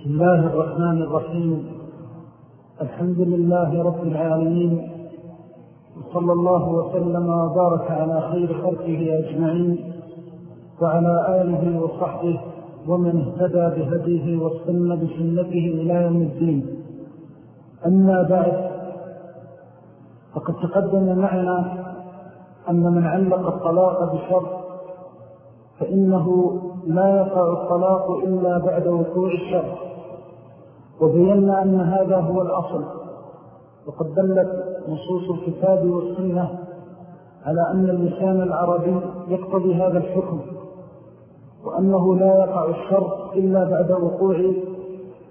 بسم الله الرحمن الرحيم. الحمد لله رب العالمين. وصلى الله وسلم وبارك على خير خلقه أجمعين وعلى آله وصحبه ومن اهتدى بهديه واستنى بسنته إلى يوم الدين. أما بعد فقد تقدم معنا أن من علق الطلاق بشر فإنه لا يقع الطلاق إلا بعد وقوع الشر وبينا أن هذا هو الأصل. وقد دلت نصوص الكتاب والسنة على أن اللسان العربي يقتضي هذا الحكم وأنه لا يقع الشر إلا بعد وقوع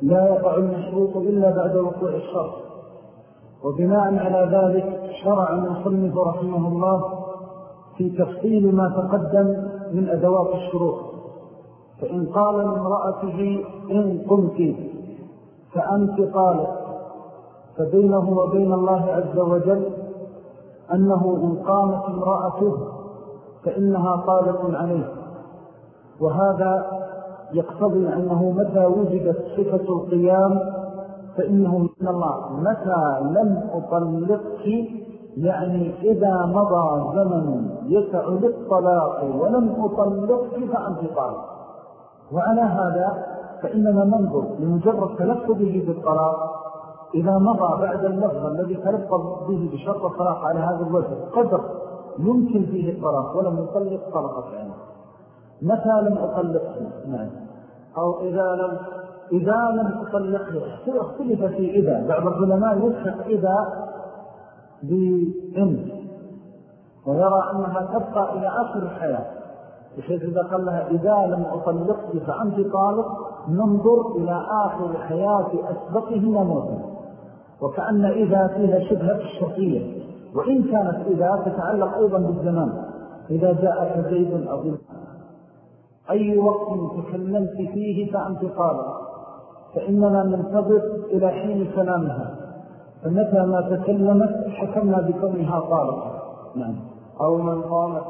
لا يقع المشروط إلا بعد وقوع الشر وبناء على ذلك شرع المصنف رحمه الله في تفصيل ما تقدم من أدوات الشروط. فإن قال لامرأته إن قمت فأنت طالق فبينه وبين الله عز وجل أنه إن قامت امرأته فإنها طالق عليه. وهذا يقتضي أنه متى وجدت صفة القيام فإنه من الله. متى لم أطلقك؟ يعني إذا مضى زمن يسع للطلاق ولم أطلقك فأنت طالق. وعلى هذا فإننا ننظر لمجرد تلفظه بالطلاق إذا مضى بعد اللفظ الذي تلفظ به بشرط الطلاق على هذا الوجه قدر يمكن فيه الطلاق ولم يطلق طلقت عنه متى لم أطلقه؟ نعم. أو إذا لم إذا لم أطلقه. اختلف في إذا. بعض العلماء يلحق إذا بإن ويرى أنها تبقى إلى آخر الحياة. بحيث إذا قال لها إذا لم أطلقك فأنت طالق ننظر إلى آخر حياة أسبقه وموته وكأن إذا فيها شبهة الشرطية وإن كانت إذا تتعلق أيضا بالزمان. إذا جاءك زيد أو أي وقت تكلمت فيه فأنت طالق. فإننا ننتظر إلى حين كلامها. فمتى ما تكلمت حكمنا بكونها طالقة. نعم. أو من قامت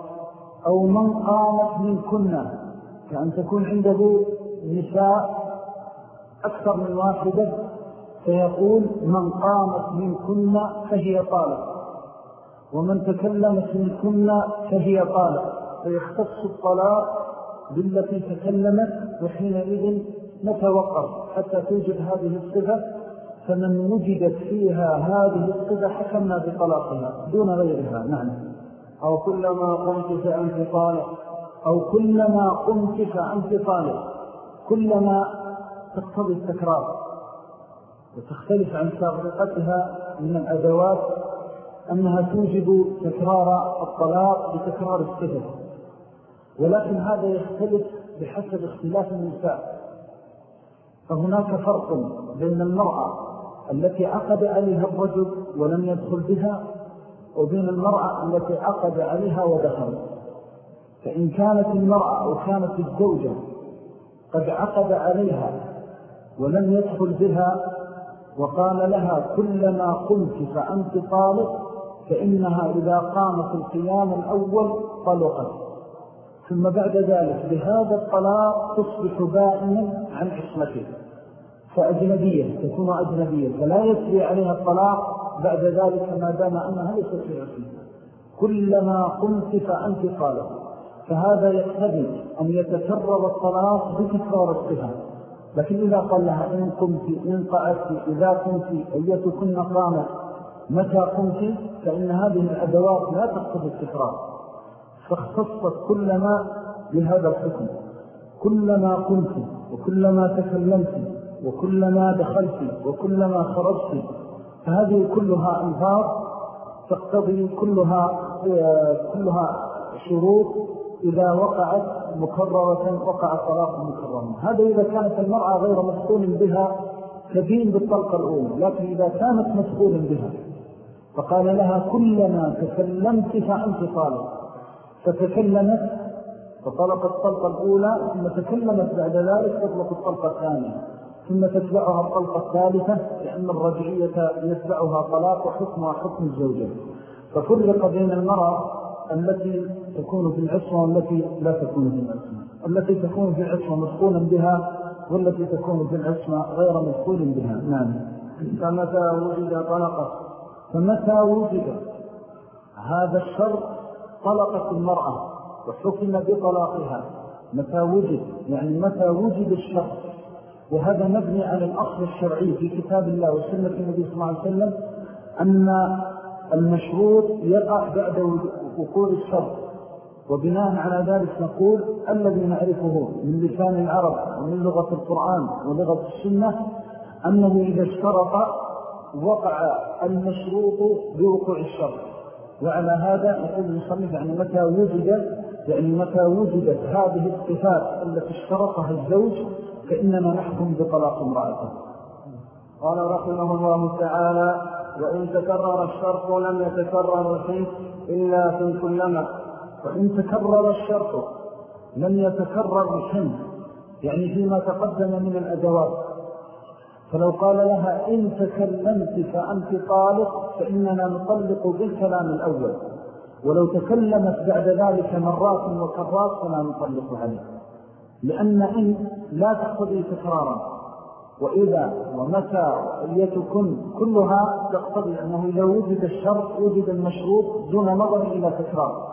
أو من قامت من كنا كأن تكون عنده نساء أكثر من واحدة فيقول من قامت من كنا فهي طالق ومن تكلمت من كنا فهي طالق فيختص الطلاق بالتي تكلمت وحينئذ نتوقف حتى توجد هذه الصفة فمن وجدت فيها هذه الصفة حكمنا بطلاقها دون غيرها. نعم. أو كلما قمت فأنت طالق أو كلما قمت فأنت طالق كلما تقتضي التكرار وتختلف عن سابقتها من الأدوات أنها توجد تكرار الطلاق بتكرار الصفة ولكن هذا يختلف بحسب اختلاف النساء. فهناك فرق بين المرأة التي عقد عليها الرجل ولم يدخل بها وبين المرأة التي عقد عليها ودخل. فإن كانت المرأة أو كانت الزوجة قد عقد عليها ولم يدخل بها وقال لها كلما قلت فأنت طالق فإنها إذا قامت القيام الأول طلقت. ثم بعد ذلك بهذا الطلاق تصبح بائنا عن عصمته. فأجنبية تكون أجنبية فلا يسري عليها الطلاق بعد ذلك ما دام أنها ليست في عصمة كلما قمت فأنت طالق فهذا يقتضي أن يتكرر الطلاق بتكرار الصفة. لكن إذا قال لها إن قمت إن قعدت إذا قمت أيتكن قامت متى قمت فإن هذه الأدوات لا تقتضي التكرار. فاختصت كلما بهذا الحكم. كلما قلت وكلما تكلمت وكلما دخلت وكلما خرجت فهذه كلها أنفار تقتضي كلها, كلها شروط إذا وقعت مكررة وقع طلاق مكررا هذا إذا كانت المرأة غير مسؤول بها تدين بالطلقة الأولى لكن إذا كانت مسؤول بها فقال لها كلما تكلمت فأنت طالق. فتكلمت فطلقت الطلقة الأولى ثم تكلمت بعد ذلك تطلق الطلقة الثانية. ثم تتبعها الطلقة الثالثة لأن الرجعية يتبعها طلاق وحكمها حكم الزوجة. ففرق بين المرأة التي تكون في العصمة والتي لا تكون في العصمة. التي تكون في العصمة مسؤولا بها والتي تكون في العصمة غير مدخول بها. نعم. فمتى وجد طلقة فمتى وجد هذا الشر طلقت المرأة وحكم بطلاقها؟ متى وجد؟ يعني متى وجد الشر وهذا مبني على الأصل الشرعي في كتاب الله وسنة النبي صلى الله عليه وسلم أن المشروط يقع بعد وقوع الشر وبناء على ذلك نقول الذي نعرفه من لسان العرب ومن لغة القرآن ولغة السنة أنه إذا اشترط وقع المشروط بوقوع الشر وعلى هذا يقول المصنف يعني متى وجد يعني متى وجدت هذه الصفات التي اشترطها الزوج فإننا نحكم بطلاق امرأته. قال رحمه الله تعالى وإن تكرر الشرط لم يتكرر الحنس إلا في كلما وإن تكرر الشرط لم يتكرر الحنس يعني فيما تقدم من الأدوات. فلو قال لها إن تكلمت فأنت طالق فإننا نطلق بالكلام الأول. ولو تكلمت بعد ذلك مرات وكرات فلا نطلق عليه لأن إن لا تقتضي تكرارا وإذا ومتى وإيتكن كلها تقتضي أنه إذا وجد الشرط وجد المشروط دون نظر إلى تكرار.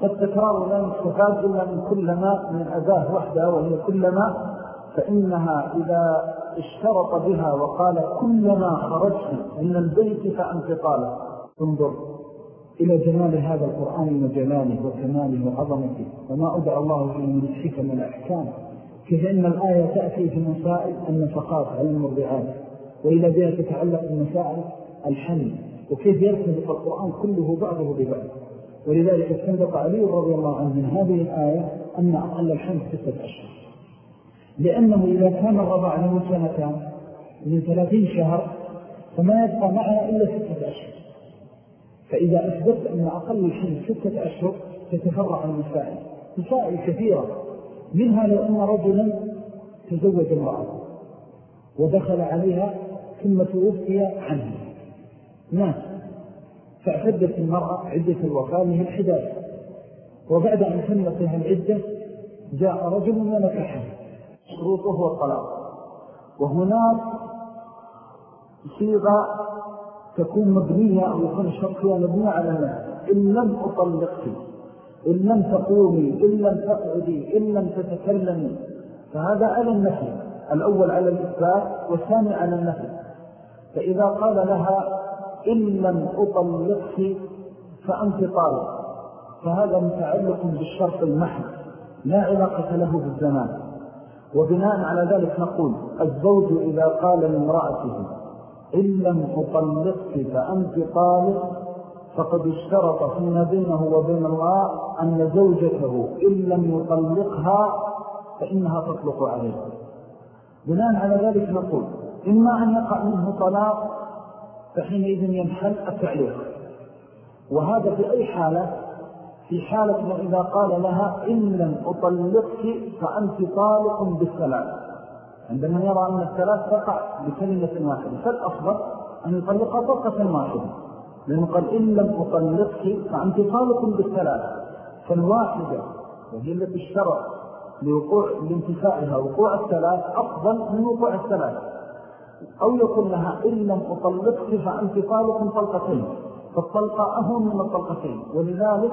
فالتكرار لا يستفاد إلا من كلما من أداة وحدها وهي كلما فإنها إذا اشترط بها وقال كلما خرجت من البيت فأنت طالب. انظر. إلى جمال هذا القرآن وجلاله وكماله وعظمته. وما أدعى الله فيه من الحكم والأحكام كيف أن الآية تأتي في مسائل النفقات على المرضعات وإلى ذلك تتعلق بمسائل الحمل وكيف يرتبط القرآن كله بعضه ببعض. ولذلك استنبط علي رضي الله عنه من هذه الآية أن أقل الحمل ستة أشهر. لأنه إذا كان الرضع له سنتان من ثلاثين شهر فما يبقى معها إلا ستة أشهر. فإذا أثبت أن أقل الحمل ستة أشهر تتفرع المسائل. مسائل كثيرة. منها لو أن رجلا تزوج امرأة ودخل عليها ثم توفي عنه. مات فاعتدت المرأة عدة الوفاة من الحداث. وبعد أن تمت لها العدة جاء رجل ونكحه. شروطه هو الطلاق. وهناك صيغة تكون مبنية أو يكون الشرط فيها مبنية على النفس إن لم أطلقك إن لم تقومي إن لم تقعدي إن لم تتكلمي. فهذا على النفي الأول على الإثبات والثاني على النفي. فإذا قال لها إن لم أطلقك فأنت طالق. فهذا متعلق بالشرط المحن لا علاقة له بالزمان. وبناء على ذلك نقول الزوج إذا قال لامرأته إن لم أطلقك فأنت طالق فقد اشترط فيما بينه وبين الله أن زوجته إن لم يطلقها فإنها تطلق عليه. بناء على ذلك نقول إما أن يقع منه طلاق فحينئذ ينحل التعليق. وهذا في أي حالة؟ في حالة إذا قال لها إن لم أطلقك فأنت طالق بالثلاث عندما يرى أن الثلاث تقع بكلمة واحدة فالأفضل أن يطلقها طلقة واحدة. لأنه قال إن لم أطلقك فأنت طالق بالثلاث. فالواحدة وهي التي اشترى لوقوع لانتفاعها وقوع الثلاث أفضل من وقوع الثلاث. أو يقول لها إن لم أطلقك فأنت طالق طلقتين فالطلقة أهم من الطلقتين. ولذلك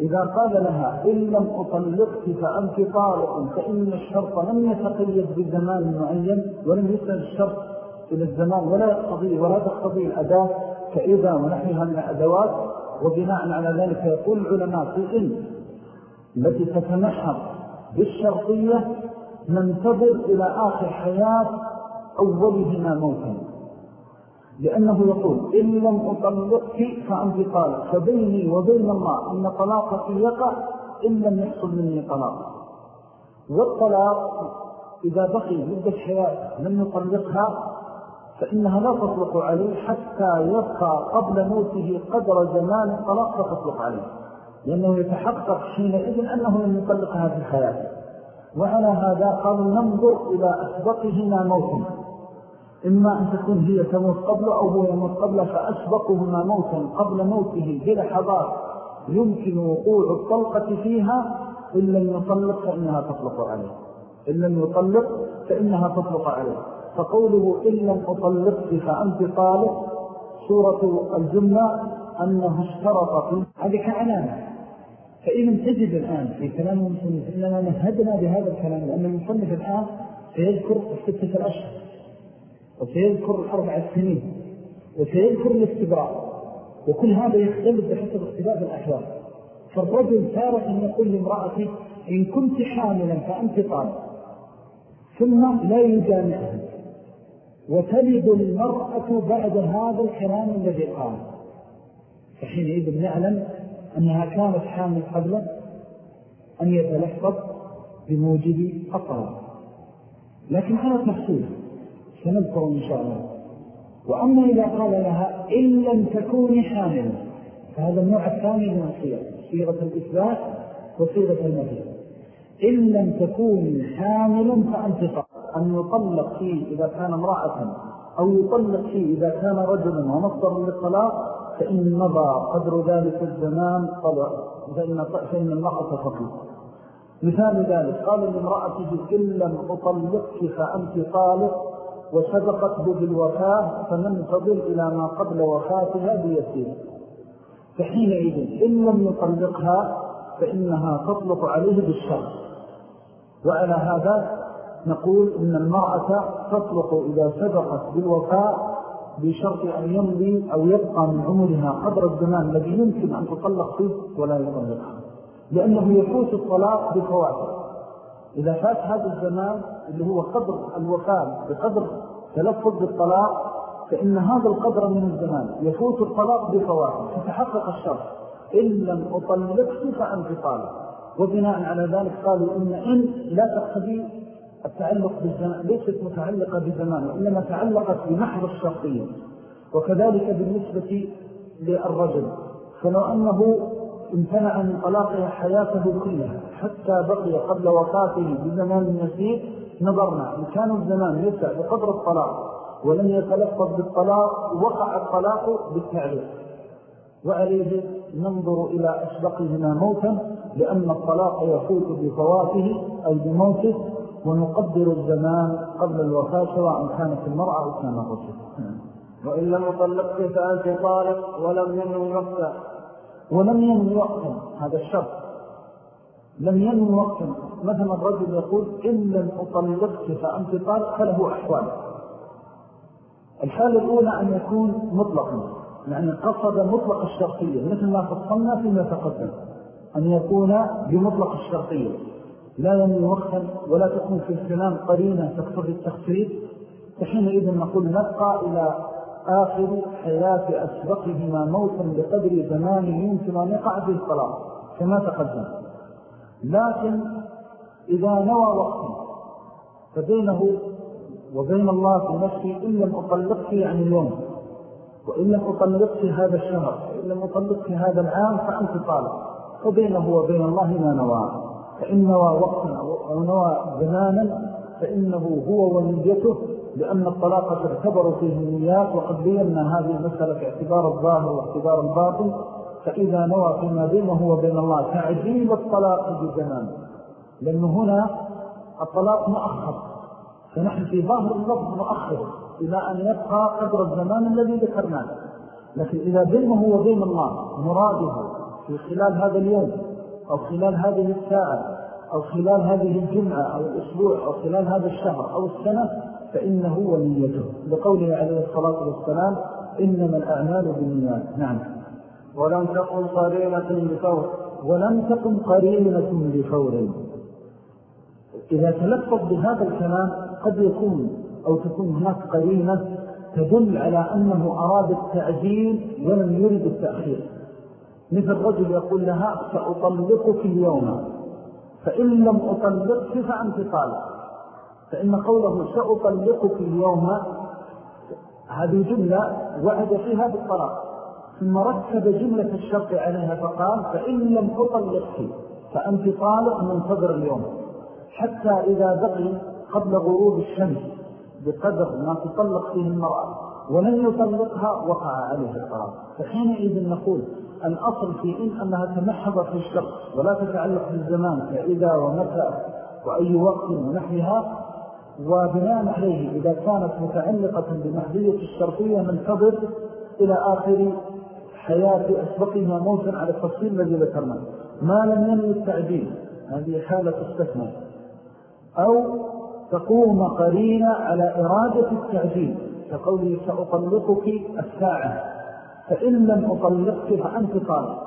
إذا قال لها إن لم أطلقك فأنت طالق فإن الشرط لم يتقيد بزمان معين ولم يسأل الشرط إلى الزمان ولا يقتضي ولا تقتضي الأداة كإذا ونحنها من الأدوات. وبناء على ذلك يقول العلماء في إن التي تتمحر بالشرطية ننتظر إلى آخر حياة أولهما موتا. لأنه يقول إن لم أطلقك فأنت طالق. فبيني وبين الله إن طلاقك يقع إن لم يحصل مني طلاق. والطلاق إذا بقي مدة حياة لم يطلقها فإنها لا تطلق عليه حتى يبقى قبل موته قدر زمان الطلاق فتطلق عليه. لأنه يتحقق حينئذ أنه لم يطلقها في الحياة وعلى هذا قالوا ننظر إلى أسبقهما موتا إما أن تكون هي تموت قبله أو هو يموت قبله فأسبقهما موتا قبل موته بلحظات يمكن وقوع الطلقة فيها إن لم يطلق فإنها تطلق عليه. إن لم يطلق فإنها تطلق عليه. فقوله إن لم أطلقك فأنت طالق سورة الجملة أنه اشترط في هذه كعلامة. فإذا تجد الآن في كلام المصنف إننا نهدنا بهذا الكلام لأن المصنف الآن سيذكر الستة الأشهر. وسيذكر الأربع السنين وسيذكر الاستبراء وكل هذا يختلف بحسب اختلاف الأحوال. فالرجل تارة أن يقول لامرأتي إن كنت حاملا فأنت طالب. ثم لا يجامعها. وتلد المرأة بعد هذا الكلام الذي قال. فحينئذ نعلم أنها كانت حامل قبل أن يتلفظ بموجب الطلاق لكن كانت محسوبة سنذكر إن شاء الله. وأما إذا قال لها إن لم تكوني حاملا فهذا النوع الثاني من الصيغة صيغة الإثبات وصيغة النفي. إن لم تكوني حاملا فأنت أن يطلق فيه إذا كان امرأة أو يطلق فيه إذا كان رجلا ومصدر للطلاق فإن مضى قدر ذلك الزمان فإن, فإن المرأة تطلق مثال ذلك قال لامرأته إن لم أطلقك فأنت طالق وسبقته بالوفاة فننتظر إلى ما قبل وفاتها بيسير. فحينئذ إن لم يطلقها فإنها تطلق عليه بالشر وعلى هذا نقول إن المرأة تطلق إذا سبقت بالوفاء بشرط أن يمضي أو يبقى من عمرها قدر الزمان الذي يمكن أن تطلق فيه ولا يطلقها. لأنه يفوت الطلاق بفواته إذا فات هذا الزمان اللي هو قدر الوفاة بقدر تلفظ بالطلاق فإن هذا القدر من الزمان يفوت الطلاق بفواته فتحقق الشرط. إن لم أطلقك فأنت طالق. وبناء على ذلك قالوا إن إن لا تقتدي التعلق بالزمان ليست متعلقة بزمان وإنما تعلقت بمحض الشرطية. وكذلك بالنسبة للرجل فلو أنه امتنع من طلاقها حياته كلها حتى بقي قبل وفاته بزمان يسير نظرنا. إن كان الزمان يسع بقدر الطلاق ولم يتلفظ بالطلاق وقع الطلاق بالتعليق وعليه ننظر إلى أسبقهما موتا لأن الطلاق يفوت بفواته أي بموته ونقدر الزمان قبل الوفاة سواء كانت المرأة أو كان الرجل. وإن لم يطلقك فأنت طالق ولم ينوي وقتا ولم ينوي وقتا هذا الشرط. لم ينوي وقتا. مثلا الرجل يقول إن لم أطلقك فأنت طالق فله أحوال. الحالة الأولى أن يكون مطلقا يعني قصد مطلق الشرطية. مثل ما فصلنا فيما تقدم. أن يكون بمطلق الشرطية. لا ينوي وقتا ولا تكون في الكلام قرينة تقتضي التخفيف. فحينئذ نقول نبقى إلى آخر حياة أسبقهما موتا بقدر زمان يمكن أن يقع به الطلاق كما تقدم. لكن إذا نوى وقتا فبينه وبين الله في نفسي إن لم أطلقك عن اليوم وإن لم أطلقك هذا الشهر وإن لم أطلقك هذا العام فأنت طالق. فبينه وبين الله ما نوى. فإن نوى وقتا أو نوى زمانا فإنه هو ونيته لأن الطلاق تعتبر فيه النيات وقد بينا هذه المسألة في اعتبار الظاهر واعتبار الباطل فإذا نوى فيما بينه وبين الله تعجيل الطلاق بزمان. لأنه هنا الطلاق مؤخر. فنحن في ظاهر اللفظ مؤخر إلى أن يبقى قدر الزمان الذي ذكرناه. لكن إذا بينه وبين الله مراده في خلال هذا اليوم أو خلال هذه الساعة أو خلال هذه الجمعة أو الأسبوع أو خلال هذا الشهر أو السنة فإنه وليته لقوله عليه الصلاة والسلام إنما الأعمال بالنيات نعم. ولم تكن قرينة بفور ولم تكن قرينة بفور إذا تلفظ بهذا الكلام قد يكون أو تكون هناك قرينة تدل على أنه أراد التعجيل ولم يرد التأخير. مثل رجل يقول لها سأطلقك اليوم. فإن لم أطلقك فأنت طالق. فإن قوله سأطلقك اليوم هذه جملة وعد فيها بالطلاق. ثم ركب جملة الشرط عليها فقال فإن لم أطلقك فأنت طالق منتظر اليوم. حتى إذا بقي قبل غروب الشمس بقدر ما تطلق فيه المرأة ولن يطلقها وقع عليه الطلاق. فحينئذ نقول الأصل في إن أنها تمحض في الشرط ولا تتعلق بالزمان فإذا ومتى وأي وقت ونحوها. وبناء عليه إذا كانت متعلقة بمهدية الشرطية ننتظر إلى آخر حياة أسبقها موتا على التفصيل الذي ذكرنا. ما لم ينوي التعديل هذه حالة استثنى أو تقوم قرينة على إرادة التعديل كقوله سأطلقك الساعة فإن لم أطلقك فأنت طالب.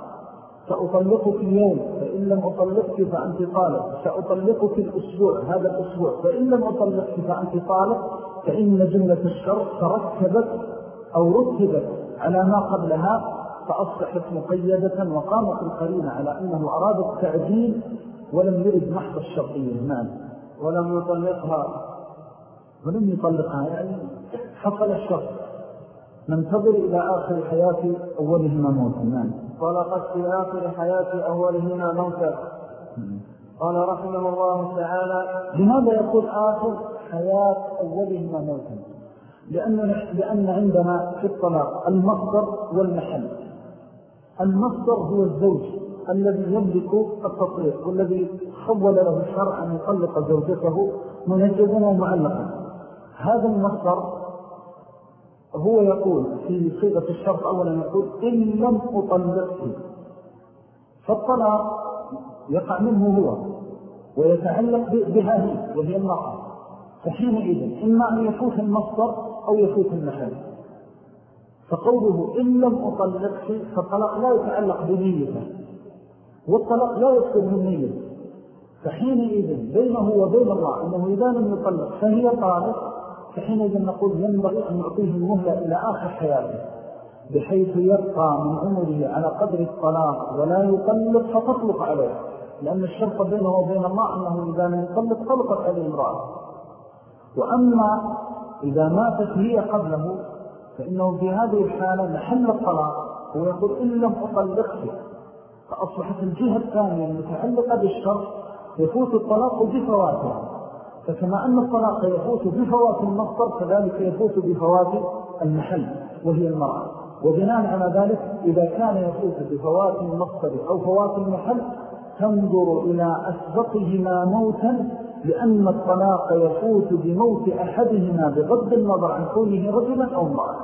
سأطلقك اليوم فإن لم أطلقك فأنت طالب سأطلقك الأسبوع هذا الأسبوع. فإن لم أطلقك فأنت طالب فإن جملة الشر تركبت أو رتبت على ما قبلها فأصبحت مقيدة وقامت القرينة على أنه أراد التعديل ولم يرد محض الشرطية. نعم. ولم يطلقها. ولم يطلقها يعني حصل الشرط. ننتظر إلى آخر حياة أولهما موتا نعم. طلقت في آخر حياة أولهما موتا. قال رحمه الله تعالى لماذا يقول آخر حياة أولهما موتا؟ لأن, لأن عندنا في الطلاق المصدر والمحل. المصدر هو الزوج الذي يملك التطليق والذي خول له الشرع أن يطلق زوجته منجزا ومعلقا هذا المصدر هو يقول في صيغة الشرط أولا يقول إن لم أطلقه فالطلاق يقع منه هو ويتعلق بها هي وهي المرأة فحينئذ إما أن يفوت المصدر أو يفوت المحل فقوله إن لم أطلقك فالطلاق لا يتعلق بنيته والطلاق لا يذكر من نيته. فحينئذ بينه وبين الله أنه إذا لم يطلق فهي طالق فحينئذ نقول ينبغي أن نعطيه المهلة إلى آخر حياته بحيث يبقى من عمره على قدر الطلاق ولا يطلق فتطلق عليه لأن الشرط بينه وبين الله أنه إذا لم يطلق طلقت عليه امرأة. وأما إذا ماتت هي قبله فإنه في هذه الحالة محل الطلاق هو يقول إن لم أطلقه. فأصبحت الجهة الثانية المتعلقة بالشرط يفوت الطلاق بفواتها فكما أن الطلاق يفوت بفوات المصدر كذلك يفوت بفوات المحل وهي المرأة. وبناء على ذلك إذا كان يفوت بفوات المصدر أو فوات المحل تنظر إلى أسبقهما موتا لأن الطلاق يفوت بموت أحدهما بغض النظر عن كونه رجلا أو امرأة.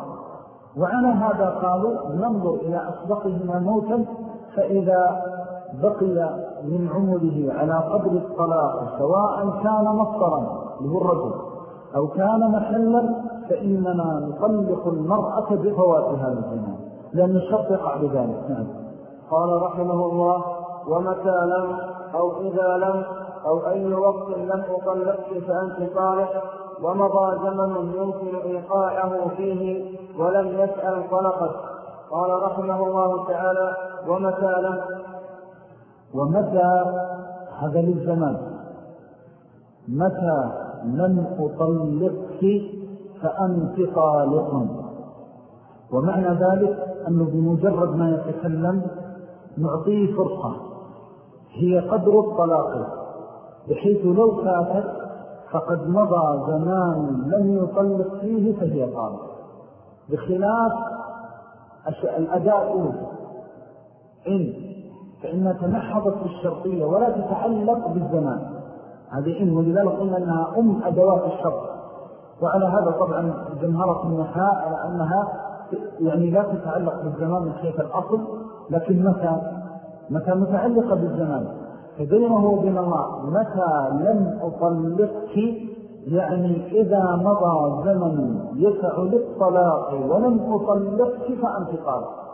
وعلى هذا قالوا ننظر إلى أسبقهما موتا فإذا بقي من عمره على قدر الطلاق سواء كان مصدرا له الرجل أو كان محلا فإننا نطلق المرأة بفوات هذا الزمان لأن يقع بذلك. نعم. قال رحمه الله ومتى لم أو إذا لم أو أي وقت لم أطلقك فأنت طالق ومضى زمن يمكن إيقاعه فيه ولم يسأل طلقت. قال رحمه الله تعالى ومتى لم ومتى هذا للزمان؟ متى لم أطلقك فأنت طالق؟ ومعنى ذلك أنه بمجرد ما يتكلم نعطيه فرصة. هي قدر الطلاق. بحيث لو فاتت فقد مضى زمان لم يطلق فيه فهي طالق. بخلاف الأداء. إن فإنها تنحضت بالشرطية ولا تتعلق بالزمان. هذه إن ولذلك قلنا أنها أم أدوات الشرط وعلى هذا طبعا جمهرة النحاء على أنها يعني لا تتعلق بالزمان من حيث الأصل لكن متى؟ متى متعلقة بالزمان. فبينه وبين الله متى لم أطلقك؟ يعني إذا مضى زمن يسع للطلاق ولم أطلقك فأنت طالق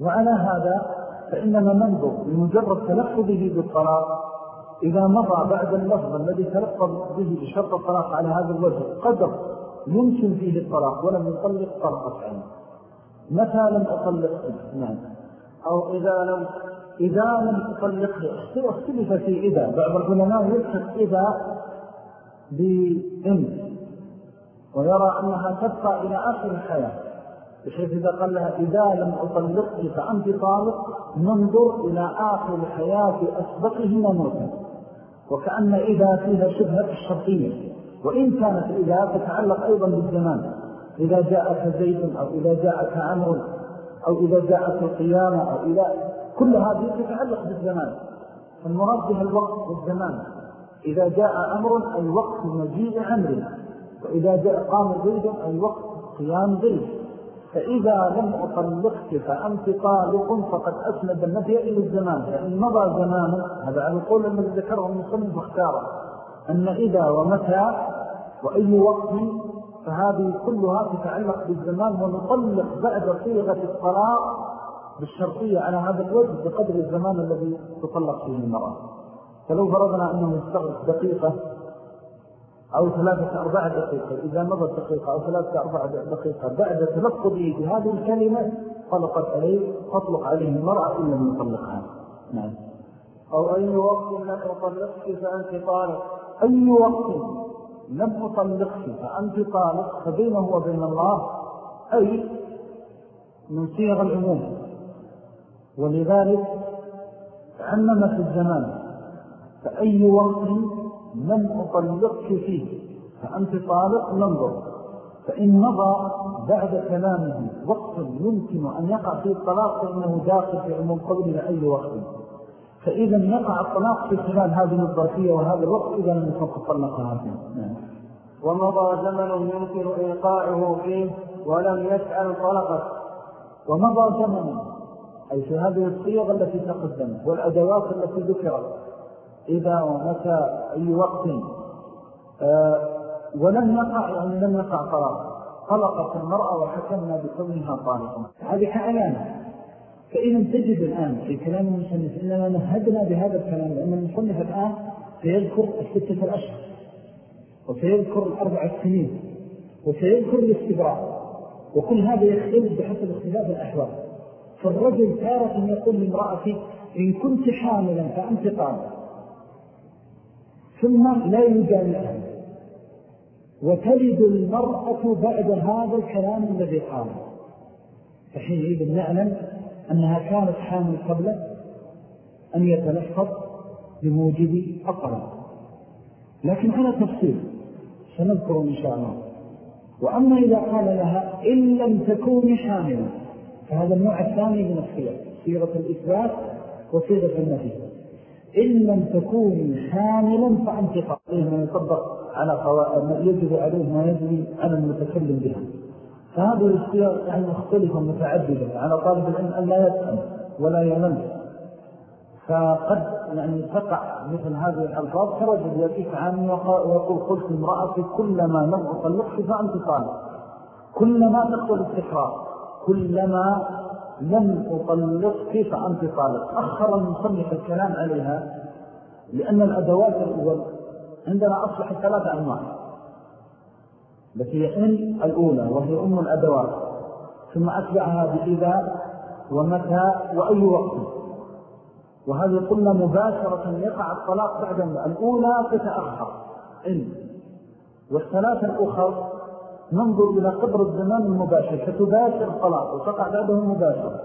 وعلى هذا فإننا ننظر لمجرد تلفظه بالطلاق. إذا مضى بعد اللفظ الذي تلفظ به بشرط الطلاق على هذا الوجه قدر يمكن فيه الطلاق ولم يطلق طلقة عنه. متى لم أطلق؟ نعم. أو إذا لم إذا لم أطلقه اختلف في إذا. بعض العلماء يلحق إذا بإن ويرى أنها تبقى إلى آخر الحياة. بحيث إذا قال لها إذا لم أطلقك فأنت طالق ننظر إلى آخر حياة أسبقهما موتا وكأن إذا فيها شبهة الشرطية وإن كانت إذا تتعلق أيضا بالزمان. إذا جاءك زيد أو إذا جاءك عمر أو إذا جاءك القيامة أو إذا كل هذه تتعلق بالزمان. المراد الوقت والزمان. إذا جاء أمر أي وقت مجيء أمر وإذا جاء قام زيد أي وقت قيام زيد. فإذا لم أطلقك فأنت طالق فقد أسند النفي إلى الزمان. فإن مضى زمان هذا على القول الذي ذكره المصنف واختاره. أن إذا ومتى وأي وقت فهذه كلها تتعلق بالزمان ونطلق بعد صيغة الطلاق بالشرطية على هذا الوجه بقدر الزمان الذي تطلق فيه المرأة. فلو فرضنا أنه يستغرق دقيقة أو ثلاثة أربع دقيقة. إذا مضت دقيقة أو ثلاثة أربع دقيقة بعد تلقضه بهذه الكلمة طلقت عليه تطلق عليه المرأة إلا من يطلقها. نعم. أو أي وقت لم أطلقك فأنت طالق. أي وقت لم أطلقك فأنت طالق فبينه وبين الله أي من صيغ العموم. ولذلك عمم في الزمان. فأي وقت لم أطلقك فيه فأنت طالق ننظر فإن مضى بعد كلامه وقت يمكن أن يقع فيه الطلاق فإنه داخل في عموم قوله لأي وقت. فإذا يقع الطلاق في خلال هذه الظرفية وهذا الوقت إذا لم يكن طلقها. فيه نعم. ومضى زمن يمكن إيقاعه فيه ولم يسأل طلقت ومضى زمن أي في هذه الصيغ التي تقدمت والأدوات التي ذكرت إذا ومتى أي وقت. آه ولم يقع يعني لم يقع طلاق طلقت المرأة وحكمنا بكونها طالقا هذه حالانة فإذا تجد الآن في كلام المصنف إننا نهدنا بهذا الكلام لأن المصنف الآن سيذكر الستة الأشهر وسيذكر الأربع السنين وسيذكر الاستبراء وكل هذا يختلف بحسب اختلاف الأحوال. فالرجل تارة يقول لامرأتي إن كنت حاملا فأنت طالب ثم لا يجامعها وتلد المرأة بعد هذا الكلام الذي قاله فحينئذ نعلم أنها كانت حامل قبل أن يتلفظ بموجب الطلاق لكن على تفصيل سنذكر إن شاء الله. وأما إذا قال لها إن لم تكوني حاملا فهذا النوع الثاني من الصيغ صيغة الإثبات وصيغة النفي. إن لم تكوني حاملا فأنت قائل ما يطبق على قوائم يجب عليه ما يجري على المتكلم بها. فهذه الصيغ يعني مختلفة متعددة على طالب العلم أن لا يسأل ولا يمل فقد يعني تقع مثل هذه الألفاظ كرجل يأتيك عني ويقول قلت امرأتي كلما لم أطلقك فأنت طالب. كلما تقتل التكرار كلما لم أطلقك فأنت طالق؟ أخر المصنف الكلام عليها لأن الأدوات الأول عندنا أصلح ثلاثة أنواع. التي إن الأولى وهي أم الأدوات. ثم أتبعها بإذا ومتى وأي وقت. وهذه قلنا مباشرة يقع الطلاق بعد الأولى تتأخر. إن. والثلاثة الأخر ننظر إلى قدر الزمان المباشر فتباشر الطلاق وتقع بعده مباشرة.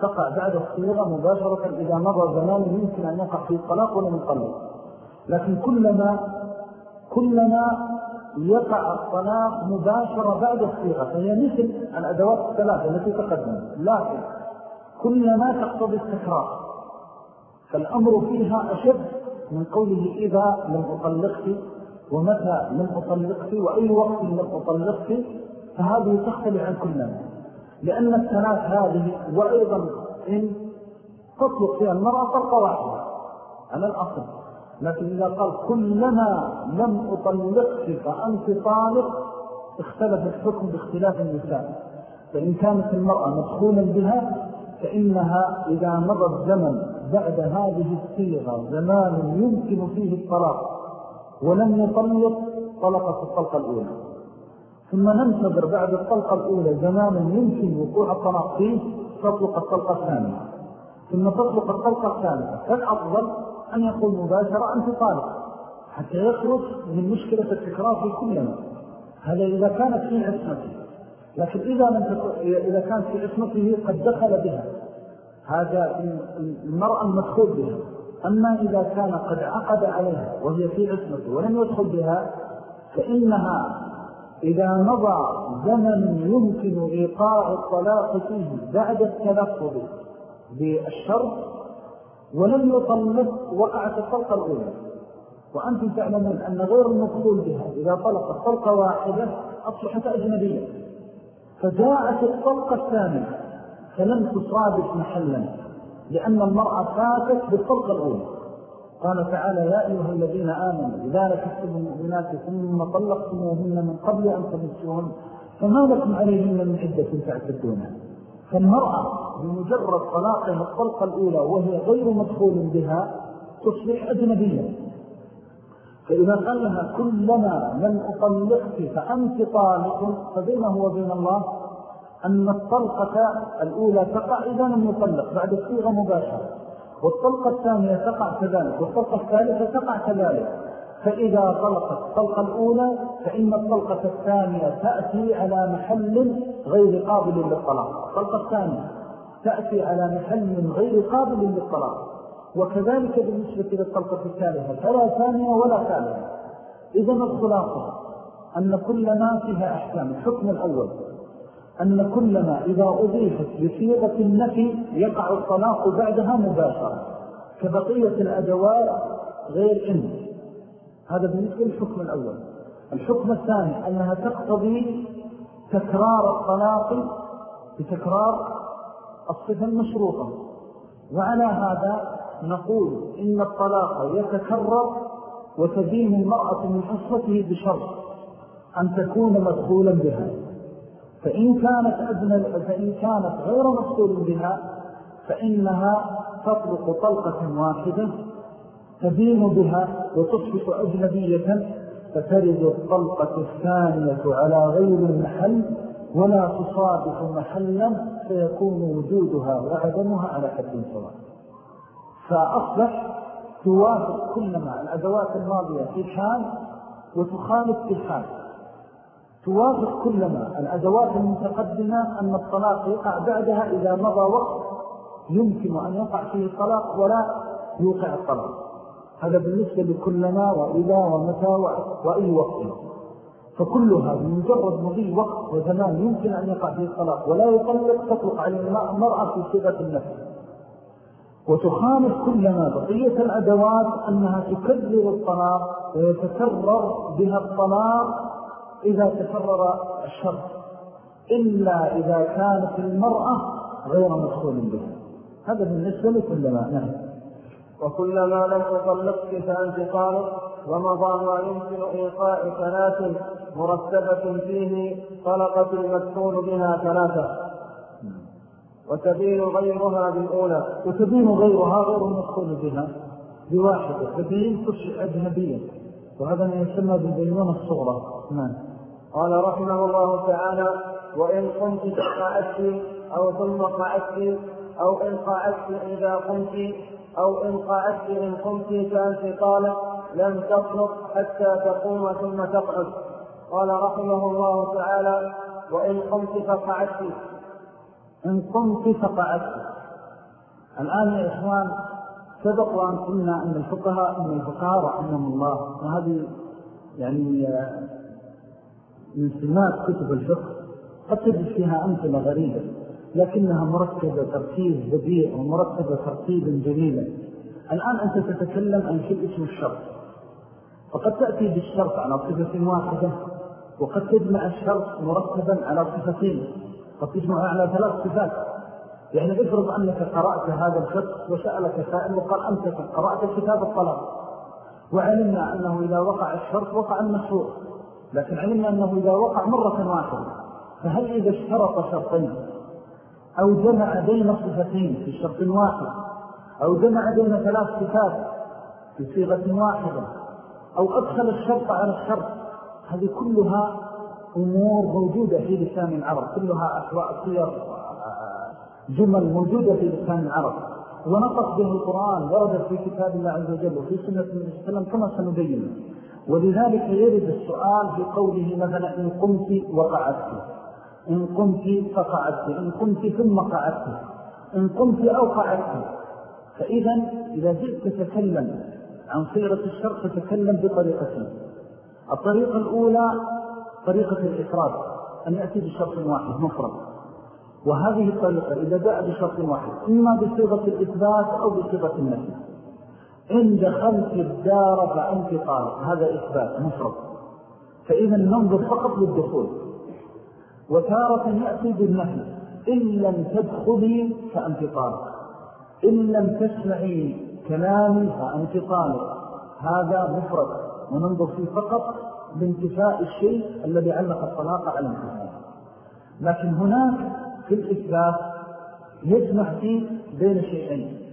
تقع بعد الصيغة مباشرة إذا مضى زمان يمكن أن يقع فيه الطلاق ولم يطلق. لكن كلما كلما يقع الطلاق مباشرة بعد الصيغة فهي مثل الأدوات الثلاثة التي تقدم. لكن كلما تقتضي التكرار فالأمر فيها أشد من قوله إذا لم أطلقك ومتى لم أطلقك وأي وقت لم أطلقك فهذه تختلف عن كلنا لأن الثلاث هذه وأيضا إن تطلق فيها المرأة طلقة واحدة على الأصل. لكن إذا قال كلما لم أطلقك فأنت طالق اختلف الحكم باختلاف النساء. فإن كانت المرأة مدخولا بها فإنها إذا مضى الزمن بعد هذه الصيغة زمان يمكن فيه الطلاق. ولم يطلق طلقة الطلقة الأولى. ثم ننتظر بعد الطلقة الأولى زمانا يمكن وقوع الطلاق فيه تطلق الطلقة الثانية. ثم تطلق الطلقة الثالثة. فالأفضل أن يقول مباشرة أنت طالق حتى يخرج من مشكلة التكرار في كل يوم. هذا إذا كانت في عصمته. لكن إذا, لم إذا كانت في عصمته قد دخل بها. هذا المرأة المدخول بها. أما إذا كان قد عقد عليها وهي في عصمته ولم يدخل بها فإنها إذا مضى زمن يمكن إيقاع الطلاق فيه بعد التلفظ بالشرط ولم يطلق وقعت الطلقة الأولى. وأنتم تعلمون أن غير المقبول بها إذا طلقت طلقة واحدة أصبحت أجنبية. فجاءت الطلقة الثانية فلم تصادف محلا. لأن المرأة فاتت بالطلقة الأولى قال تعالى يا أيها الذين آمنوا إذا لكتب المؤمنات ثم طلقتموهن من قبل أن تمسوهن فما لكم عليهن من عدة تعتدونها فالمرأة بمجرد طلاقها الطلقة الأولى وهي غير مدخول بها تصبح أجنبية. فإذا قال لها كلما لم أطلقك فأنت طالق فبينه وبين الله أن الطلقة الأولى تقع إذا لم يطلق بعد الصيغة مباشرة. والطلقة الثانية تقع كذلك والطلقة الثالثة تقع كذلك. فإذا طلقت الطلقة الأولى فإن الطلقة الثانية تأتي على محل غير قابل للطلاق. الطلقة الثانية تأتي على محل غير قابل للطلاق. وكذلك بالنسبة للطلقة الثالثة فلا ثانية ولا ثالثة. إذا الخلاصة أن كل ما فيها أحكام الحكم الأول أن كلما إذا أضيفت بصيغة النفي يقع الطلاق بعدها مباشرة كبقية الأدوات غير إن. هذا بالنسبة للحكم الأول. الحكم الثاني أنها تقتضي تكرار الطلاق بتكرار الصفة المشروطة. وعلى هذا نقول إن الطلاق يتكرر وتدين المرأة من حصته بشرط أن تكون مدخولا بها. فإن كانت, أدنى فإن كانت غير مدخول بها فإنها تطلق طلقة واحدة تدين بها وتصبح أجنبية فترد الطلقة الثانية على غير المحل ولا تصادف محلا فيكون وجودها وعدمها على حد سواء فأصبح توافق كلما الأدوات الماضية في حال وتخالف في حال. توافق كلما. الأدوات المتقدمة أن الطلاق يقع بعدها إذا مضى وقت يمكن أن يقع فيه الطلاق ولا يوقع الطلاق. هذا بالنسبة لكلما وإذا ومتى وأي وقت. فكلها بمجرد مضي وقت وزمان يمكن أن يقع فيه الطلاق ولا يطلق تطلق على المرأة في صيغة النفس. وتخالف كلما بقية الأدوات أنها تكرر الطلاق ويتكرر بها الطلاق إذا تكرر الشرط إلا إذا كانت المرأة غير مدخول بها. هذا بالنسبة لكلما نهي وكلما لم تطلقك فأنت طالق ومضى ما يمكن إيقاء ثلاث مرتبة فيه طلقة المدخول بها ثلاثة. وتبين غيرها بالأولى. وتبين غيرها غير المدخول بها بواحدة. تبين تصبح أجنبية وهذا ما يسمى بالبينون الصغرى. نعم. قال رحمه الله تعالى وإن قمت فقعدت أو ثم قعدت أو إن قعدت إذا قمت أو إن قعدت إن قمت فأنت طالق لم تطلق حتى تقوم ثم تقعد. قال رحمه الله تعالى وإن قمت فقعدت. إن قمت فقعدت. الآن يا إخوان سبق وأن قلنا أن الفقهاء أن الفقهاء رحمهم الله وهذه يعني من سمات كتب الفقه قد تجد فيها أمثلة غريبة لكنها مركبة ترتيب بديع ومركبة ترتيبا جميلا الآن أنت تتكلم عن شيء اسم الشرط. فقد تأتي بالشرط على صفة واحدة وقد تجمع الشرط مرتبا على صفتين قد تجمع على ثلاث صفات. يعني افرض أنك قرأت هذا الخط وسألك سائل وقال أنت قرأت كتاب الطلاق وعلمنا أنه إذا وقع الشرط وقع المشروع. لكن علمنا أنه إذا وقع مرة واحدة فهل إذا اشترط شرطين؟ أو جمع بين صفتين في شرط واحد أو جمع بين ثلاث صفات في صيغة واحدة أو أدخل الشرط على الشرط هذه كلها أمور موجودة في لسان العرب كلها أسواء صيغ جمل موجودة في لسان العرب. ونطق به القرآن ورد في كتاب الله عز وجل وفي سنة النبي صلى الله عليه وسلم كما سنبين ولذلك يرد السؤال في قوله مثلا إن قمت وقعدت. إن قمت فقعدت. إن قمت ثم قعدت. إن قمت أو قعدت. فإذا إذا جئت تتكلم عن صيغة الشرق تتكلم بطريقتين الطريقة الأولى طريقة الإفراد. أن يأتي بشرط واحد مفرد. وهذه الطريقة إذا جاء بشرط واحد إما بصيغة الإثبات أو بصيغة النفي. إن دخلت الدار فأنت طالق هذا إثبات مفرد. فإذا ننظر فقط للدخول. وتارة يأتي بالنهي. إن لم تدخلي فأنت طالق إن لم تسمعي كلامي فأنت طالق هذا مفرد. وننظر فيه فقط بانتفاء الشيء الذي علق الطلاق على الانتفاء لكن هناك في الإثبات يجمع فيه بين شيئين.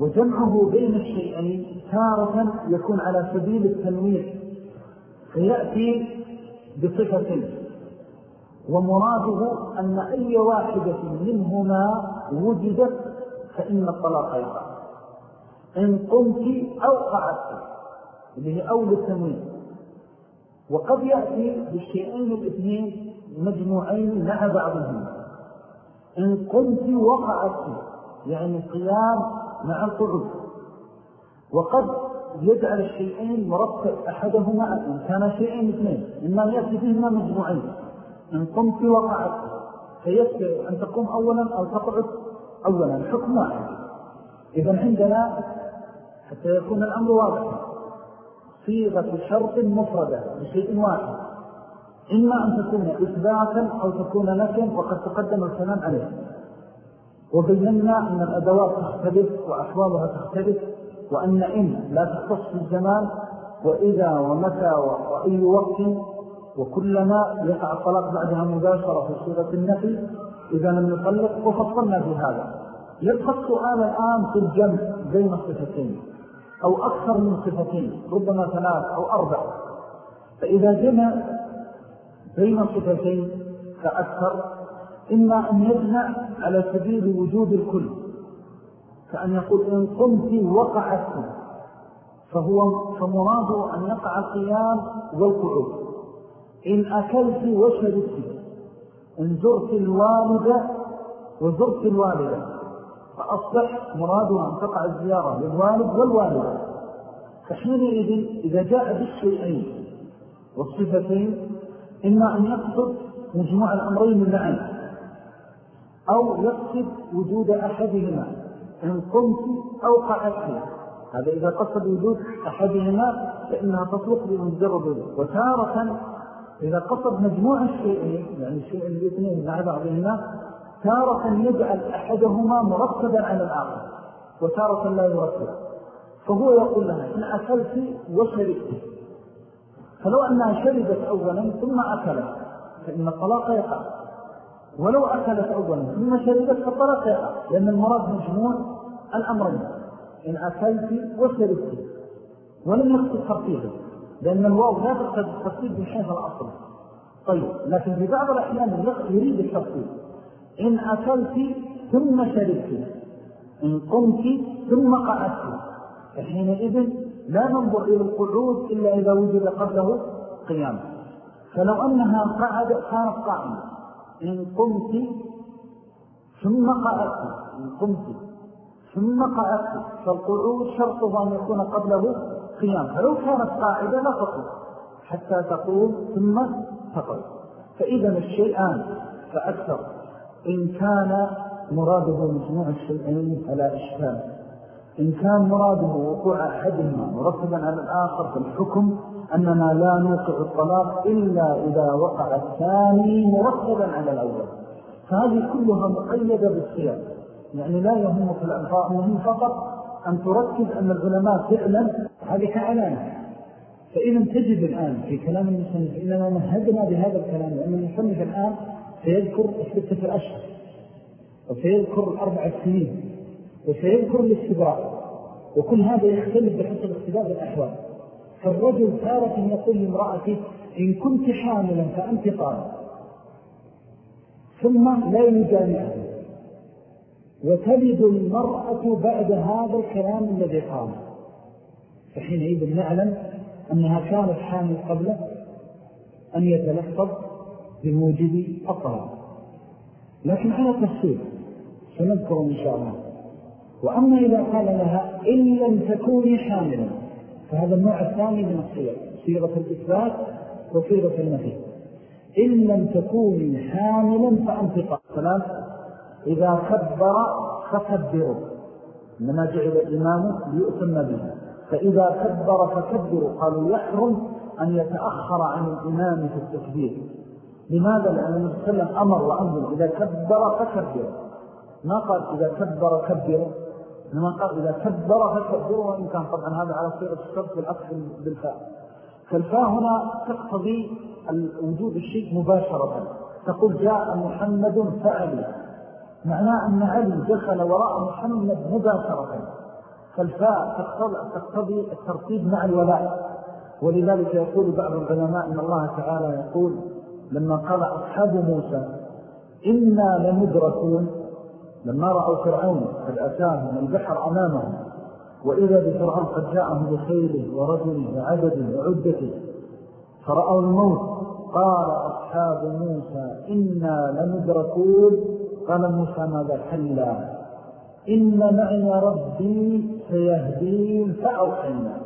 وجمعه بين الشيئين تارة يكون على سبيل التنوير فيأتي بصفة ومراده أن أي واحدة منهما وجدت فإن الطلاق يقع. إن قمت أو قعدت اللي هي أول التنوير وقد يأتي بالشيئين الاثنين مجموعين مع بعضهم إن قمت وقعدت يعني قيام مع القعود وقد يجعل الشيئين مرتب أحدهما إن كان شيئين اثنين إما يأتي فيهما مجموعين. إن قمت وقعدت فيسر أن تقوم أولا أو تقعد أولا الحكم واحد. إذا عندنا حتى يكون الأمر واضحا. صيغة شرط مفردة لشيء واحد. إما أن تكون إثباتا أو تكون نفيا وقد تقدم الكلام عليه. وبينا أن الأدوات تختلف وأحوالها تختلف وأن إن لا تختص في الزمان وإذا ومتى وأي وقت وكلما يقع الطلاق بعدها مباشرة في صورة النفي إذا لم يطلق وفصلنا في هذا. يبقى السؤال الآن في الجمع بين الصفتين أو أكثر من صفتين ربما ثلاث أو أربع. فإذا جمع بين صفتين فأكثر إما أن يجمع على سبيل وجود الكل كأن يقول إن قمت وقعت فهو فمراده أن يقع القيام والقعود. إن أكلت وشربت إن زرت الوالدة وزرت الوالدة فأصبح مرادها أن تقع الزيارة للوالد والوالدة. فحينئذ إذا جاء بالشيئين والصفتين إما أن يقصد مجموع الأمرين معا أو يقصد وجود أحدهما إن قمت أو قعدت هذا إذا قصد وجود أحدهما فإنها تطلق بمجرد وتارة. إذا قصد مجموع الشيئين يعني الشيء الاثنين مع بعضهما تارة يجعل أحدهما مرتبا على الآخر وتارة لا يرتب فهو يقول لها إن أكلت وشربت. فلو أنها شربت أولا ثم أكلت فإن الطلاق يقع. ولو أكلت أولا ثم شربت يقع لأن المراد مجموع الأمرين إن أكلت وشربت ولم يقصد ترتيبه لأن الواو لا تقصد الترتيب من حيث الأصل. طيب لكن في بعض الأحيان يريد الترتيب إن أكلت ثم شربت إن قمت ثم قعدت. فحينئذ لا ننظر إلى القعود إلا إذا وجد قبله قيام. فلو أنها قعد كانت قائمة. إن قمت ثم قعدت إن قمت ثم قعدت فالقعود شرطه أن يكون قبله قيام. فلو كانت قاعدة لا تقوم حتى تقوم ثم تقوم فإذا الشيئان فأكثر. إن كان مراده مجموع الشيئين فلا إشكال. إن كان مراده وقوع أحدهما مرتبا على الآخر في الحكم أننا لا نوقع الطلاق إلا إذا وقع الثاني مرتبا على الأول. فهذه كلها مقيدة بالسياق يعني لا يهمك الألفاء مهم فقط أن تركز أن العلماء فعلا هذه كعلامة فإذا تجد الآن في كلام المسلم إننا مهدنا بهذا الكلام لأن المصنف الآن سيذكر ستة الأشهر وسيذكر الأربع سنين وسيذكر الاستبراء وكل هذا يختلف بحسب اختلاف الأحوال. فالرجل تارة يقول لامرأته إن كنت حاملا فأنت طالب. ثم لا يجامعه. وتلد المرأة بعد هذا الكلام الذي قام فحينئذ نعلم أنها كانت حامل قبل أن يتلفظ بموجب الطلاق. لكن على تفسير سنذكر إن شاء الله. وأما إذا قال لها إن لم تكوني حاملا فهذا النوع الثاني من الصيغ صيغة الإثبات وصيغة النفي. إن لم تكوني حاملا فأنت قال إذا كبر فكبروا. إنما جعل الإمام ليؤتم به. فإذا كبر فكبروا. قالوا يحرم أن يتأخر عن الإمام في التكبير. لماذا؟ لأن النبي صلى الله عليه وسلم أمر وأنزل إذا كبر فكبر ما قال إذا كبر كبر إنما قال إذا كبر فكبر وإن كان. طبعا هذا على صيغة الشرط والأكثر بالفاء. فالفاء هنا تقتضي وجود الشيء مباشرة. تقول جاء محمد فعلي معناه أن علي دخل وراء محمد مباشرة. فالفاء تقتضي الترتيب مع الولاء. ولذلك يقول بعض العلماء أن الله تعالى يقول لما قال أصحاب موسى إنا لمدركون. لما رأوا فرعون قد أتاهم البحر أمامهم وإذا بفرعون قد جاءهم بخيله ورجله وعدده وعدته. فرأوا الموت قال أصحاب موسى إنا لمدركون. قال موسى ماذا حلا؟ إن معي ربي سيهدين فأوحينا.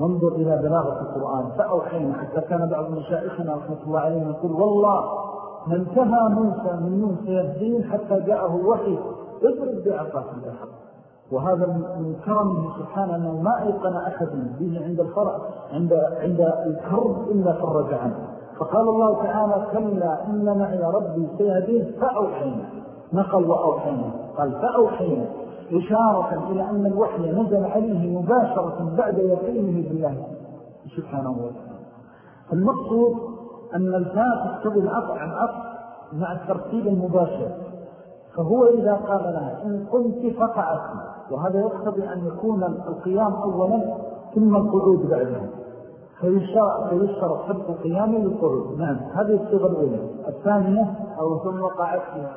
وانظر إلى بلاغة القرآن فأوحينا. حتى كان بعض مشائخنا رحمة الله عليه يقول والله ما انتهى موسى من نون سيهدين حتى جاءه الوحي اضرب بعصاك البحر وهذا من كرمه سبحانه أنه ما أيقن أحد به عند الفرع عند, عند الكرب إلا فرج عنه. فقال الله تعالى كلا إن معي ربي سيهدين فأوحينا. نقل وأوحينا؟ قال فأوحينا. إشارة إلى أن الوحي نزل عليه مباشرة بعد يقينه بالله سبحانه وتعالى. المقصود أن الفاء تقتضي العطف عن عطف مع الترتيب المباشر. فهو إذا قال لها إن قمت فقعت. وهذا يقتضي أن يكون القيام أولا ثم القعود بعدها فيشترط حب القيام للقعود. نعم هذه الصيغة الأولى. الثانية أو ثم قعدت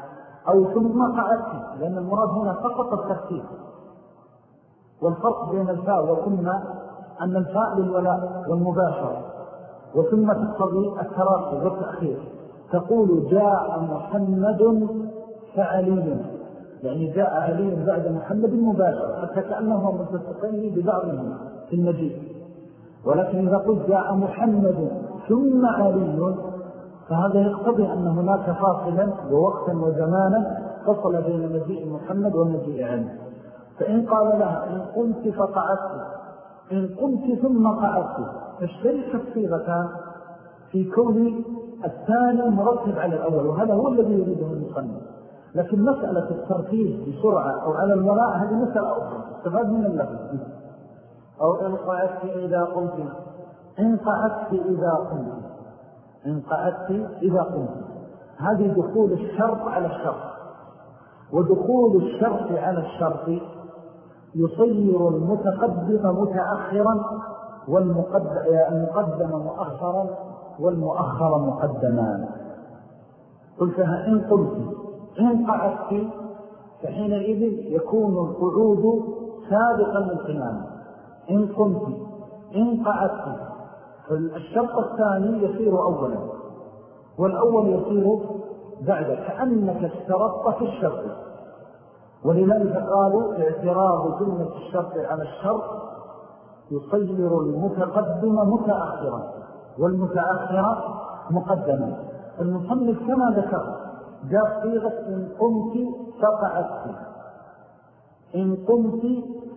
أو ثم قعدت لأن المراد هنا فقط الترتيب. والفرق بين الفاء وثم أن الفاء للولاء والمباشرة. وثم تقتضي التراصل والتأخير تقول جاء محمد فعلي. يعني جاء علي بعد محمد مباشرة حتى كأنه متسقين ببعضهم في المجيء. ولكن إذا قلت جاء محمد ثم علي فهذا يقتضي أن هناك فاصلا ووقتا وزمانا فصل بين مجيء محمد ومجيء علي. فإن قال لها إن قمت فقعدت. إن قمت ثم قعدت. فاشترك الصيغتان في كون الثاني مرتب على الأول وهذا هو الذي يريده المصنف. لكن مسألة الترتيب بسرعة أو على الولاء هذه مسألة أخرى. استفاد من اللفظ. أو إن قعدت إذا قمت. إن قعدت إذا قمت. إن قعدت إذا قمت. هذه دخول الشرط على الشرط. ودخول الشرط على الشرط يصير المتقدم متأخرا والمقدم مؤخرا والمؤخر مقدما. قلت إن قلت إن قعدت فحينئذ يكون القعود سابقا للقيام إن قمت إن قعدت فالشرط الثاني يصير أولا والأول يصير بعد كأنك اشترطت في الشرط. ولذلك قالوا اعتراض جملة الشرط على الشرط يصير المتقدم متأخرا والمتأخرة مقدما المصنف كما ذكر جاء صيغة إن قمت فقعدت. إن قمت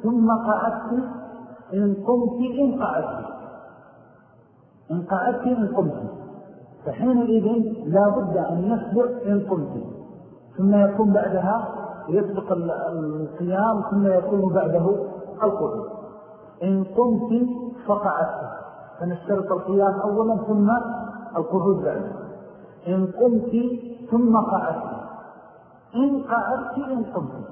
ثم قعدت. إن قمت إن قعدت. إن قعدت إن قمت. فحينئذ لا بد أن يسبق إن قمت. ثم يكون بعدها يسبق القيام ثم يكون بعده القعود. إن قمت فقعدت فنشترط القيام أولا ثم القعود بعده. إن قمت ثم قعدت. إن قعدت إن قمت.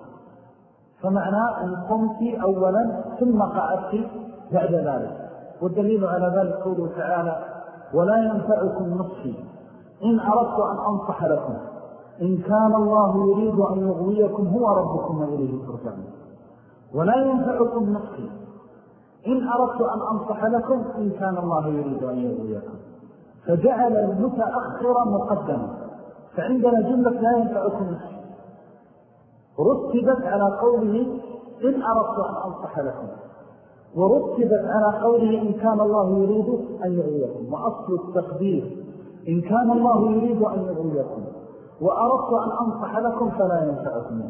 فمعنى إن قمت أولا ثم قعدت بعد ذلك. والدليل على ذلك قوله تعالى ولا ينفعكم نصفي إن أردت أن أنصح لكم. إن كان الله يريد أن يغويكم هو ربكم وإليه ترجعون ولا ينفعكم نصفي إن أردت أن أنصح لكم إن كان الله يريد أن يغويكم. فجعل المتأخر مقدما. فعندنا جملة لا ينفعكم نصفي رتبت على قوله إن أردت أن أنصح لكم. ورتبت على قوله إن كان الله يريد أن يغويكم. وأصل التقدير إن كان الله يريد أن يغويكم. وأردت أن أنصح لكم فلا ينفعكم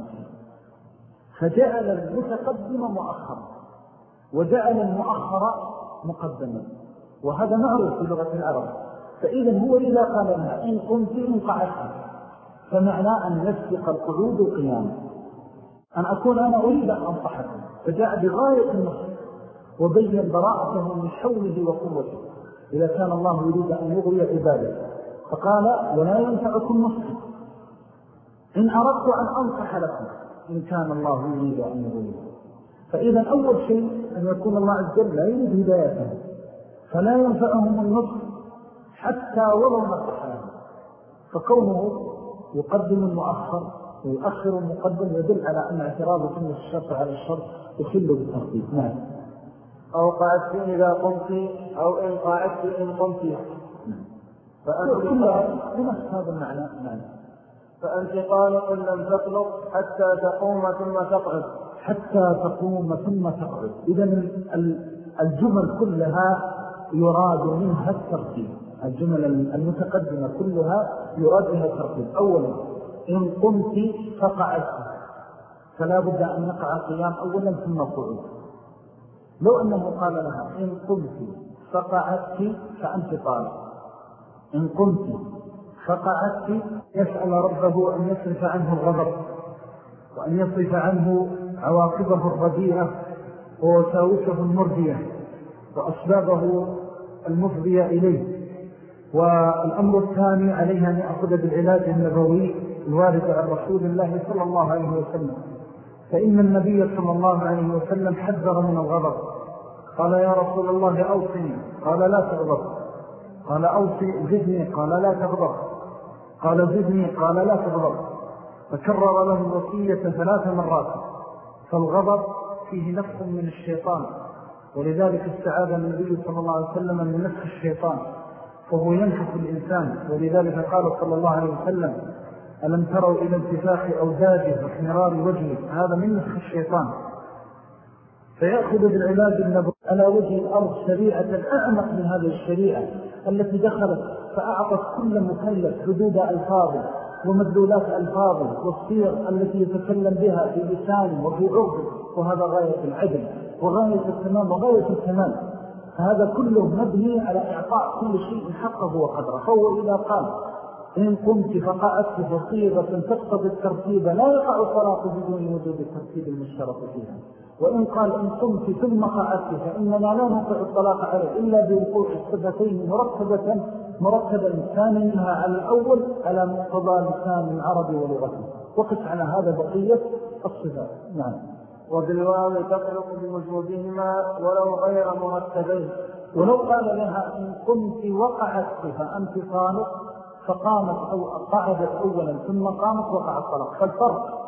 فجعل المتقدم مؤخرا وجعل المؤخر مقدما. وهذا معروف في لغة العرب. فإذا هو إذا قال لها إن قمت إن قعدت فمعنى أن يسبق القعود قياما أن أكون أنا أريد أن أنصحكم. فجاء بغاية النصر وبين براءته من حوله وقوته. إذا كان الله يريد أن يغوي عباده. فقال ولا ينفعكم نصر إن أردت أن أنصح لكم إن كان الله يريد أن يغوي فإذا أول شيء أن يكون الله عز وجل لا يريد هدايته فلا ينفعهم النصر حتى ولو لهم فكونه يقدم المؤخر ويؤخر المقدم يدل على أن اعتراض كل الشرط على الشرط يخل بالتخطيط نعم. أو قعدت إذا قمت أو إن قعدت إن قمت. فأنت كلها بنفس هذا المعنى. نعم. فأنت طالق لم تطلق حتى تقوم ثم تقعد. حتى تقوم ثم تقعد. إذا الجمل كلها يراد منها الترتيب. الجمل المتقدمة كلها يراد منها الترتيب. أولا إن قمت فقعدت. فلا بد أن نقع قيام أولا ثم قعود لو أنه قال لها إن قمت فقعدت فأنت طالب إن قمت فقعدت يسأل ربه أن يصرف عنه الغضب وأن يصرف عنه عواقبه الرديئة ووساوسه المرضية وأسبابه المفضية إليه. والأمر الثاني عليها أن يأخذ بالعلاج النبوي الوارد عن رسول الله صلى الله عليه وسلم. فإن النبي صلى الله عليه وسلم حذر من الغضب. قال يا رسول الله أوصني. قال لا تغضب. قال أوصي زدني. قال لا تغضب. قال زدني. قال لا تغضب. فكرر له الوصية ثلاث مرات. فالغضب فيه نفس من الشيطان. ولذلك استعاذ النبي صلى الله عليه وسلم من نفس الشيطان. فهو ينفخ الإنسان. ولذلك قال صلى الله عليه وسلم ألم تروا إلى انتفاخ أوزاجه وحمرار وجهه؟ هذا من نفخ الشيطان. فيأخذ بالعلاج النبوي على وجه الأرض شريعة أعمق من هذه الشريعة. التي دخلت فأعطت كل مكلف حدود ألفاظه ومدلولات ألفاظه والصيغ التي يتكلم بها في لسانه وفي عرضه وهذا غاية العدل وغاية التمام وغاية الكمال. فهذا كله مبني على إعطاء كل شيء حقه وقدره. فهو إذا قال إن قمت فقعدت بصيغة تقتضي الترتيب لا يقع الطلاق بدون وجود الترتيب المشترك فيها. وإن قال إن قمت ثم قعدت فإننا لا نقع الطلاق عليه إلا بوقوع الصفتين مرتبة مرتبة الإنسان منها على الأول على مقتضى لسان العربي ولغته. وقف على هذا بقية الصفات. نعم. وبالواو تطلق بوجودهما ولو غير مرتبين. ولو قال لها إن قمت وقعدت فأنت طالق فقامت أو قعدت أولا ثم قامت وقع الطلاق. فالفرق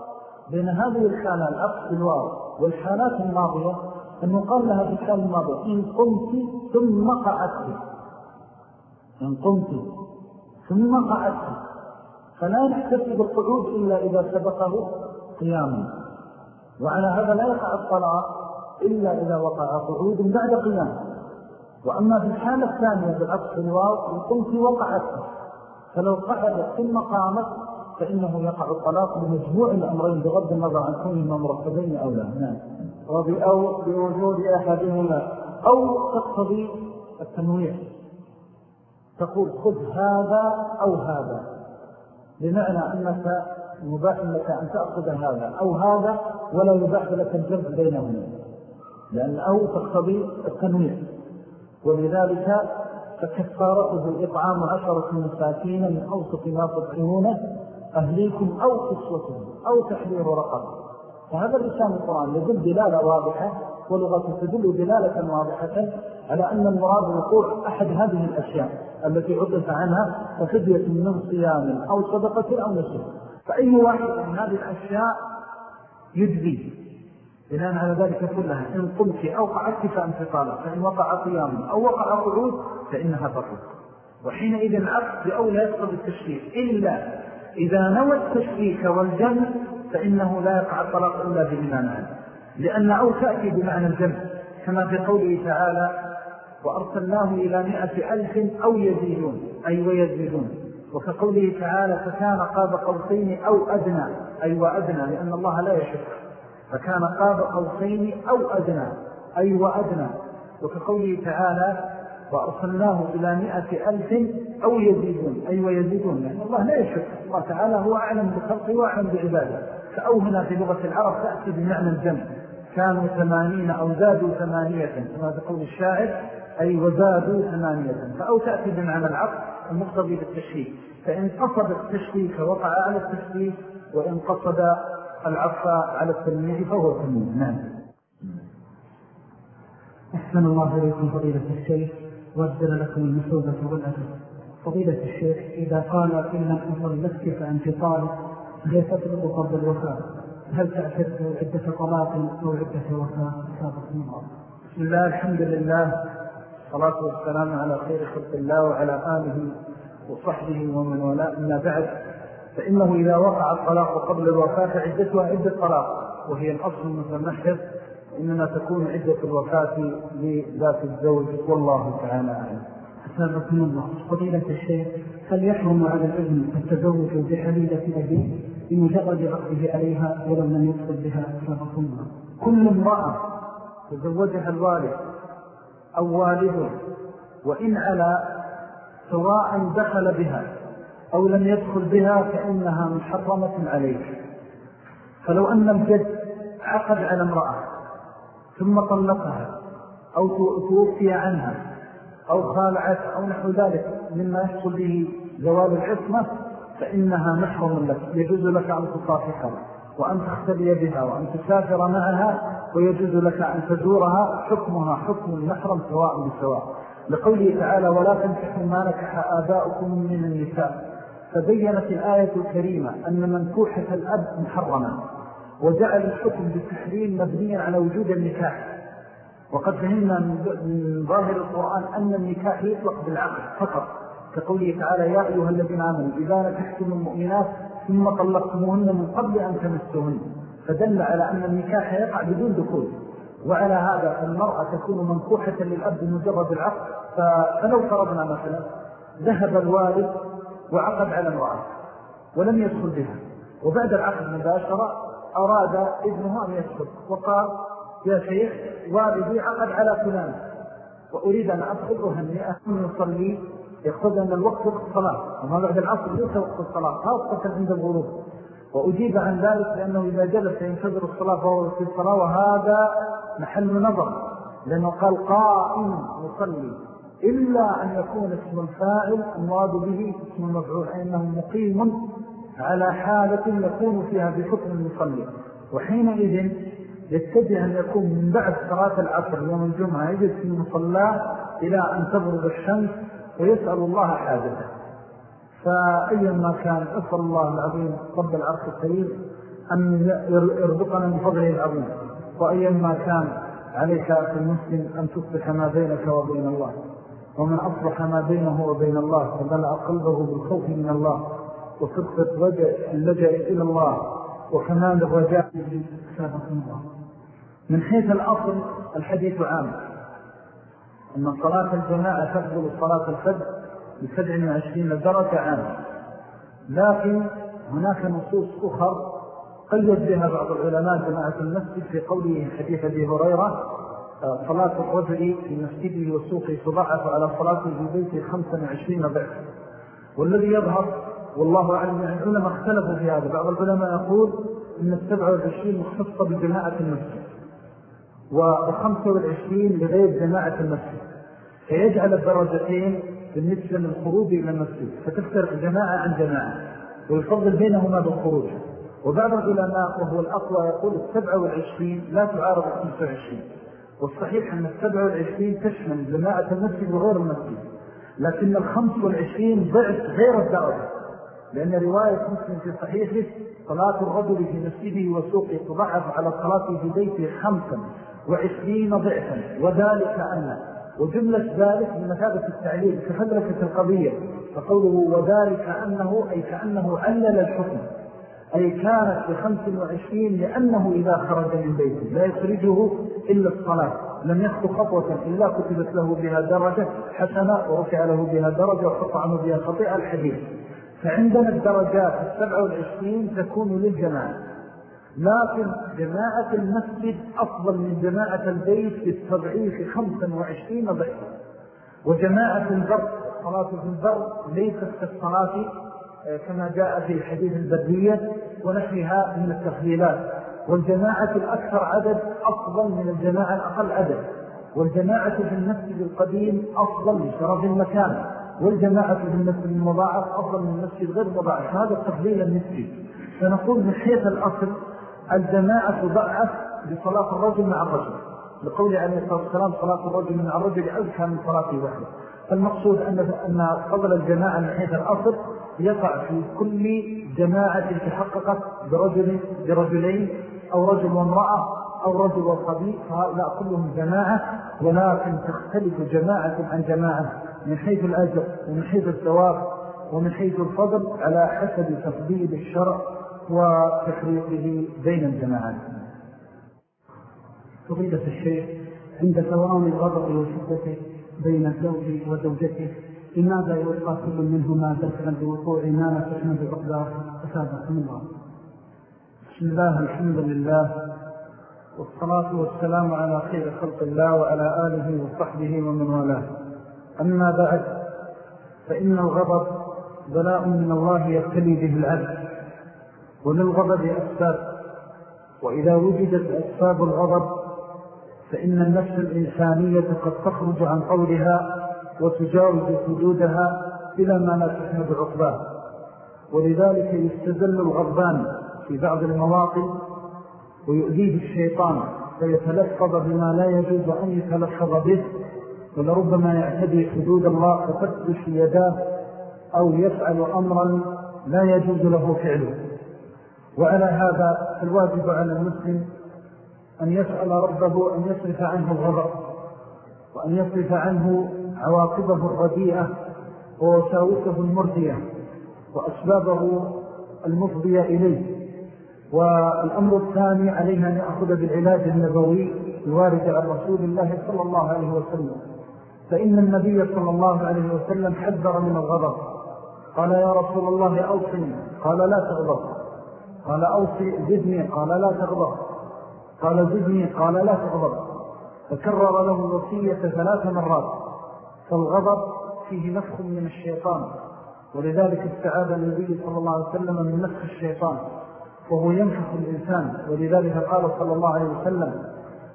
بين هذه الحالة الأقص بالواو والحالات الماضية أنه قال لها في الحالة الماضية إن قمت ثم قعدت. إن قمت ثم قعدت. فلا يحتسب القعود إلا إذا سبقه قياما وعلى هذا لا يقع الطلاق إلا إذا وقع قعود بعد قيام. وأما في الحالة الثانية بالعطف الواو إن قمت وقعت فلو قعدت ثم قامت فإنه يقع الطلاق بمجموع الأمرين بغض النظر عن كونهما مرتبين أو لا. نعم. وبأو بوجود أحدهما أو تقتضي التنويع تقول خذ هذا أو هذا. بمعنى أنك مباح لك أن تأخذ هذا أو هذا ولا يباح لك الجمع بينهما. لأن أو تقتضي التنويع ولذلك فكفارته إطعام عشرة مساكين من أوسط ما تطعمونه أهليكم أو قصوتهم أو تحرير رقم فهذا لسان القرآن يدل دلالة واضحة ولغة تدل دلالة واضحة على أن المراد وقوع أحد هذه الأشياء التي عطف عنها ففدية من صيام أو صدقة أو نسل فأي واحد من هذه الأشياء يجزي بناء على ذلك كلها إن قمت أو قعدت فأنت طالب فإن وقع قيام أو وقع قعود فإنها تطلق وحينئذ العقد بأولى يقصد التشريك إلا إذا نوى التشريك والجمع فإنه لا يقع الطلاق إلا بإيمان لأن أو تأتي بمعنى الجمع كما في قوله تعالى وأرسلناه إلى مئة ألف أو يزيدون أي ويزيدون. وكقوله تعالى فكان قاب قوسين أو أدنى أي وأدنى لأن الله لا يشك. فكان قاب قوسين أو أدنى أي وأدنى. وكقوله تعالى وأرسلناه إلى مئة ألف أو يزيدون. أي ويزيدون لأن الله لا يشك. الله تعالى هو أعلم بخلقه وأعلم بعباده. فأو هنا في لغة العرب تأتي بمعنى الجمع. كانوا ثمانين أو زادوا ثمانية كما تقول الشاعر. أي وزادوا ثمانية فأو تأتي بمعنى العقل المقتضي بالتشريك. فإن قصد التشريك وقع على التشريك وإن قصد العفة على التنمية فهو تنمية نعم. أحسن الله إليكم فضيلة الشيخ. وأبدل لكم المسودة والأجل فضيلة الشيخ إذا قال إن لم أفضل لك فأنت طالب هي تطلق قبل الوفاة هل تعتد عدة طلاق أو عدة وفاة؟ سابق الله بسم الله الحمد لله الصلاة والسلام على خير خلق الله وعلى آله وصحبه ومن ولاء ما بعد فإنه إذا وقع الطلاق قبل الوفاة فعدتها عدة طلاق وهي الأصل المتمحض إنما تكون عدة الوفاة لذات الزوج. والله تعالى أعلم. أسابقكم الله. فضيلة الشيخ هل يحرم على الابن التزوج بحليلة أبيه بمجرد عقده عليها ولم لم يدخل بها أسابقكم الله كل امرأة تزوجها الوالد أو والده وإن على سواء دخل بها أو لم يدخل بها فإنها محرمة عليه فلو أن الجد عقد على امرأة ثم طلقها أو توفي عنها أو خالعت أو نحو ذلك مما يحصل به زوال العصمة فإنها محرم لك. يجوز لك أن تصافحها وأن تختلي بها وأن تسافر معها ويجوز لك أن تزورها. حكمها حكم المحرم سواء بسواء. لقوله تعالى ولا تنكحوا ما نكح آباؤكم من النساء. فبينت الآية الكريمة أن منكوحة الأب محرمة وجعل الحكم بالتحريم مبنيا على وجود النكاح. وقد فهمنا من ظاهر القرآن أن النكاح يطلق بالعقل فقط كقوله تعالى يا أيها الذين آمنوا إذا نكحتم المؤمنات ثم طلقتموهن من قبل أن تمسوهن. فدل على أن النكاح يقع بدون دخول. وعلى هذا فالمرأة تكون منكوحة للأب بمجرد العقد فلو فرضنا مثلا ذهب الوالد وعقد على امرأة ولم يدخل بها. وبعد العقد مباشرة أراد ابنه أن يدخل. وقال يا شيخ والدي عقد على فلان وأريد أن أدخل أهنئة من يصلي. يقصد أن الوقت وقت الصلاة. وما بعد العصر ليس وقت الصلاة خاصة عند الغروب. وأجيب عن ذلك لأنه إذا جلس ينتظر الصلاة فهو في الصلاة وهذا محل نظر لأنه قال قائم يصلي. إلا أن يكون اسم الفاعل المراد به اسم المفعول أنه مقيم على حالة يكون فيها بحكم المصلي. وحينئذ يتجه أن يكون من بعد صلاة العصر يوم الجمعة يجد في المصلاة إلى أن تغرب الشمس ويسأل الله حاجته. فأيما كان أسأل الله العظيم رب العرش الكريم أن يرزقنا من فضله العظيم. وأيما كان عليك في المسلم أن تصبح ما بينك وبين الله. ومن أصلح ما بينه وبين الله فبلع قلبه بالخوف من الله وصدق اللجأ إلى الله وكمال الرجاء من حيث الأصل الحديث عام أن صلاة الجماعة تفضل صلاة الفجر بسبع وعشرين درجة عام. لكن هناك نصوص أخر قيد بها بعض العلماء جماعة المسجد في قوله حديث أبي هريرة صلاة الرجل في مسجده وسوقه تضعف على صلاته في بيته خمسا وعشرين ضعف والذي يظهر والله أعلم يعني العلماء اختلفوا في هذا. بعض العلماء يقول إن السبع والعشرين مختصة بجماعة المسجد وخمسة والعشرين لغير جماعة المسجد. فيجعل الدرجتين بالنسبة للخروج إلى المسجد فتفترق جماعة عن جماعة ويفضل بينهما بالخروج. وبعض العلماء وهو الأقوى يقول السبع والعشرين لا تعارض الخمسة والعشرين والصحيح أن السبع والعشرين تشمل جماعة المسجد وغير المسجد لكن الخمس والعشرين ضعف غير الدرجة لأن رواية مسلم في صحيحه صلاة الرجل في مسجده وسوقه تضعف على صلاته في بيته خمسا وعشرين ضعفا وذلك أن وجملة ذلك بمثابة التعليل كفدركة القضية فقوله وذلك أنه أي كأنه علل الحكم. أي كانت بخمس وعشرين لأنه إذا خرج من بيته. لا يخرجه إلا الصلاة لم يخطو خطوة إلا كتبت له بها درجة حسنة ورفع له بها درجة وحط عنه بها خطيئة الحديث. فعندنا الدرجات السبع والعشرين تكون للجماعة. لكن جماعة المسجد أفضل من جماعة البيت بالتضعيف 25 ضعفا. وجماعة البر صلاة البر ليست كالصلاة كما جاء في حديث البردية ونحيها من التخليلات والجماعة الأكثر عدد أفضل من الجماعة الأقل عدد. والجماعة في المسجد القديم أفضل لشرف المكان. والجماعة في المسجد المضاعف أفضل من المسجد غير مضاعف. هذا التفضيل النسبي فنقول من حيث الأصل الجماعة ضعف بصلاة الرجل مع الرجل. لقول عليه الصلاة والسلام صلاة الرجل مع الرجل أزكى من صلاته وحده فالمقصود أن فضل الجماعة من حيث الأصل يقع في كل جماعة تحققت برجل برجلين أو رجل وامرأة أو رجل وصبي فهؤلاء كلهم جماعة ولكن تختلف جماعة عن جماعة من حيث الأجر ومن حيث الثواب ومن حيث الفضل على حسب تفضيل الشرع وتفريقه بين الجماعات. فضيلة الشيخ عند توام الغضب وشدته بين الزوج وزوجته لماذا يلقى كل منهما دفعا بوقوع ما لا تحمد عقباه أسابقكم الله؟ بسم الله الحمد لله والصلاة والسلام على خير خلق الله وعلى آله وصحبه ومن والاه. أما بعد فإن الغضب بلاء من الله يبتلي به العبد وللغضب أسباب. وإذا وجدت أسباب الغضب فإن النفس الإنسانية قد تخرج عن قولها وتجاوز حدودها إلى ما لا تحمد عقباه ولذلك يستدل الغضبان في بعض المواطن ويؤذيه الشيطان فيتلفظ بما لا يجوز أن يتلفظ به ولربما يعتدي حدود الله فتدش يداه أو يفعل أمرا لا يجوز له فعله. وعلى هذا الواجب على المسلم أن يسأل ربه أن يصرف عنه الغضب وأن يصرف عنه عواقبه الرديئة ووساوسه المرضية وأسبابه المفضية إليه. والأمر الثاني عليه أن يأخذ بالعلاج النبوي الوارد عن رسول الله صلى الله عليه وسلم. فإن النبي صلى الله عليه وسلم حذر من الغضب. قال يا رسول الله أوصني. قال لا تغضب. قال أوصي زدني. قال لا تغضب. قال زدني. قال لا تغضب. فكرر له الوصية ثلاث مرات. فالغضب فيه نفخ من الشيطان ولذلك استعاد النبي صلى الله عليه وسلم من نفخ الشيطان وهو ينفخ الإنسان. ولذلك قال صلى الله عليه وسلم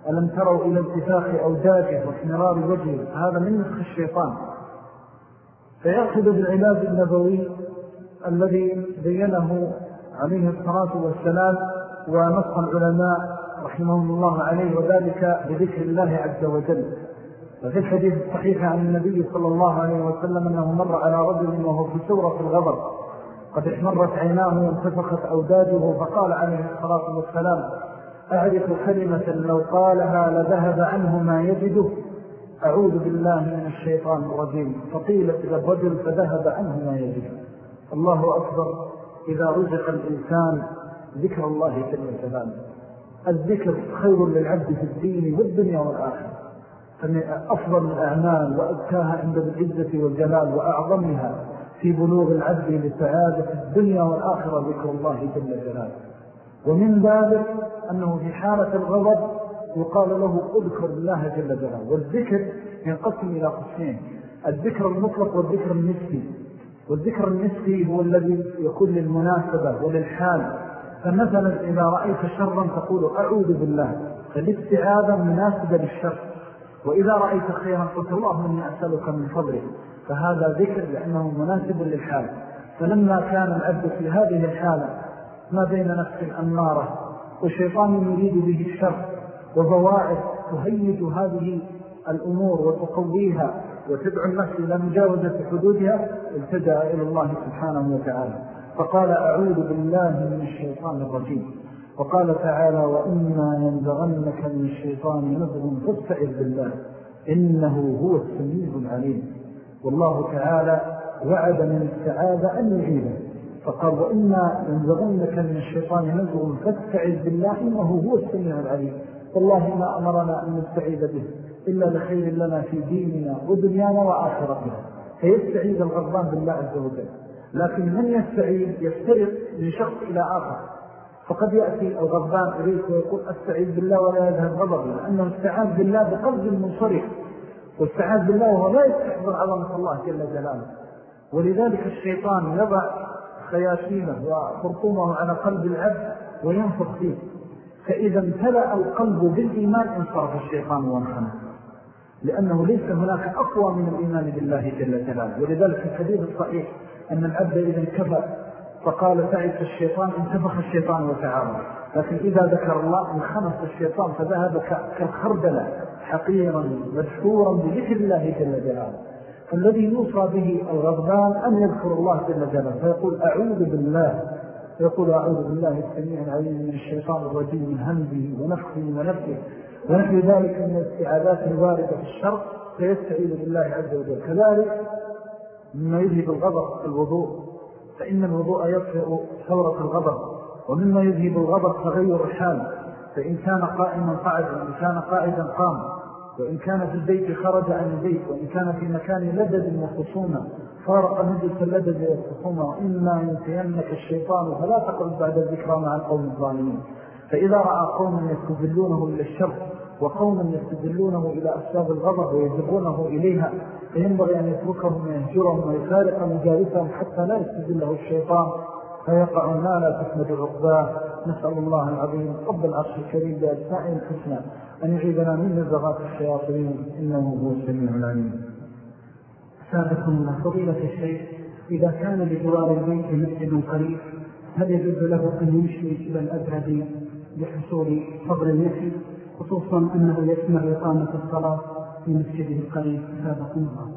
ألم تروا إلى انتفاخ أوداجه واحمرار وجهه؟ هذا من نفخ الشيطان. فيأخذ بالعلاج النبوي الذي بينه عليه الصلاة والسلام ونص العلماء رحمهم الله عليه وذلك بذكر الله عز وجل. ففي الحديث الصحيح عن النبي صلى الله عليه وسلم أنه مر على رجل وهو في سورة الغضب. قد احمرت عيناه وانتفخت أوداده فقال عليه الصلاة والسلام أعرف كلمة لو قالها لذهب عنه ما يجده. أعوذ بالله من الشيطان الرجيم. فقيلت إلى الرجل فذهب عنه ما يجده. الله أكبر. إذا رزق الإنسان ذكر الله جل جلاله الذكر خير للعبد في الدين والدنيا والآخرة. أفضل الأعمال وأذكاها عند العزة والجلال وأعظمها في بلوغ العبد لسعادة الدنيا والآخرة ذكر الله جل جلاله. ومن ذلك أنه في حالة الغضب يقال له اذكر الله جل جلاله. والذكر ينقسم إلى قسمين. الذكر المطلق والذكر النسبي. والذكر النسبي هو الذي يكون للمناسبة وللحال. فمثلا إذا رأيت شرا تقول أعوذ بالله. فالاستعاذة مناسبة للشر. وإذا رأيت خيرا قلت الله مني أسألك من فضله فهذا ذكر لأنه مناسب للحال. فلما كان العبد في هذه الحالة ما بين نفس الأمارة وشيطان يريد به الشر وضواعف تهيج هذه الأمور وتقويها وتدعو النفس إلى مجاوزة حدودها التجأ إلى الله سبحانه وتعالى. فقال أعوذ بالله من الشيطان الرجيم. وقال تعالى وإما ينزغنك من الشيطان نزغ فاستعذ بالله إنه هو السميع العليم. والله تعالى وعد من السعادة أن يعيده. فقال وإما ينزغنك من الشيطان نزغ فاستعذ بالله إنه هو السميع العليم. والله ما أمرنا أن نستعيذ به إلا لخير لنا في ديننا ودنيانا وآخرتنا. فيستعيذ الغضبان بالله عز وجل. لكن من يستعيذ؟ يفترق من شخص إلى آخر. فقد يأتي الغضبان إليك ويقول أستعيذ بالله ولا يذهب غضبه لأنه استعاذ بالله بقلب منصرف واستعاذ بالله وهو لا يستحضر عظمة الله جل جلاله. ولذلك الشيطان يضع خياشيمه وخرطومه على قلب العبد وينفق فيه. فإذا امتلأ القلب بالإيمان انصرف الشيطان وانخنه لأنه ليس هناك أقوى من الإيمان بالله جل جلاله. ولذلك الحديث الصحيح أن العبد إذا انكفى فقال تعيس الشيطان انتفخ الشيطان وتعالى لكن إذا ذكر الله انخنص الشيطان فذهب كالخردلة حقيرا مدحورا بذكر الله جل جلاله. فالذي يوصى به الغضبان أن يذكر الله جل جلاله. فيقول أعوذ بالله يقول أعوذ بالله السميع العليم من الشيطان الرجيم من همزه ونفخه ونفخه. ونحو ذلك من الاستعادات الواردة في الشر فيستعيذ بالله عز وجل. كذلك مما يذهب الغضب الوضوء. فإن الوضوء يطفئ ثورة الغضب ومما يذهب الغضب تغير الحال فإن كان قائما قعد وإن كان قائدا قام. وإن كان في البيت خرج عن البيت وإن كان في مكان لدد وخصومة فارق مجلس اللدد والخصومة وإما ينتينك الشيطان فلا تقرب بعد الذكرى مع القوم الظالمين. فإذا رأى قوم يستدلونه إلى الشر وقوم يستدلونه إلى أسباب الغضب ويجبونه إليها فينبغي أن يتركهم ويهجرهم ويفارق مجالسهم حتى لا يستدله الشيطان فيقع ما لا تسمد عقباه نسأل الله العظيم رب العرش الكريم بأجساء الحسنى أن يعيدنا من نزغات الشياطين. إنه هو السميع العليم. سابقكم الله فضيلة الشيخ إذا كان لجوار البيت مسجد قريب هل يجوز له أن يمشي إلى الأبعد لحصول فضل النفي خصوصا أنه يسمع إقامة الصلاة في مسجده القريب سابقكم الله.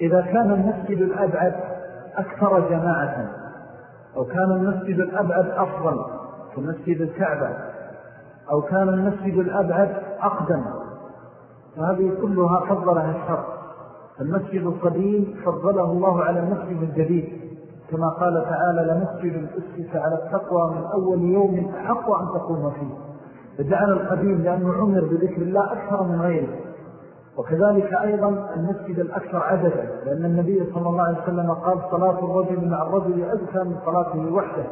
إذا كان المسجد الأبعد أكثر جماعة أو كان المسجد الأبعد أفضل كمسجد الكعبة أو كان المسجد الأبعد أقدم فهذه كلها فضلها الشر. المسجد القديم فضله الله على المسجد الجديد كما قال تعالى لمسجد أسس على التقوى من أول يوم أحق أن تقوم فيه. فجعل القديم لأنه عمر بذكر الله أكثر من غيره. وكذلك أيضا المسجد الأكثر عددا لأن النبي صلى الله عليه وسلم قال صلاة الرجل مع الرجل أذكى من صلاته وحده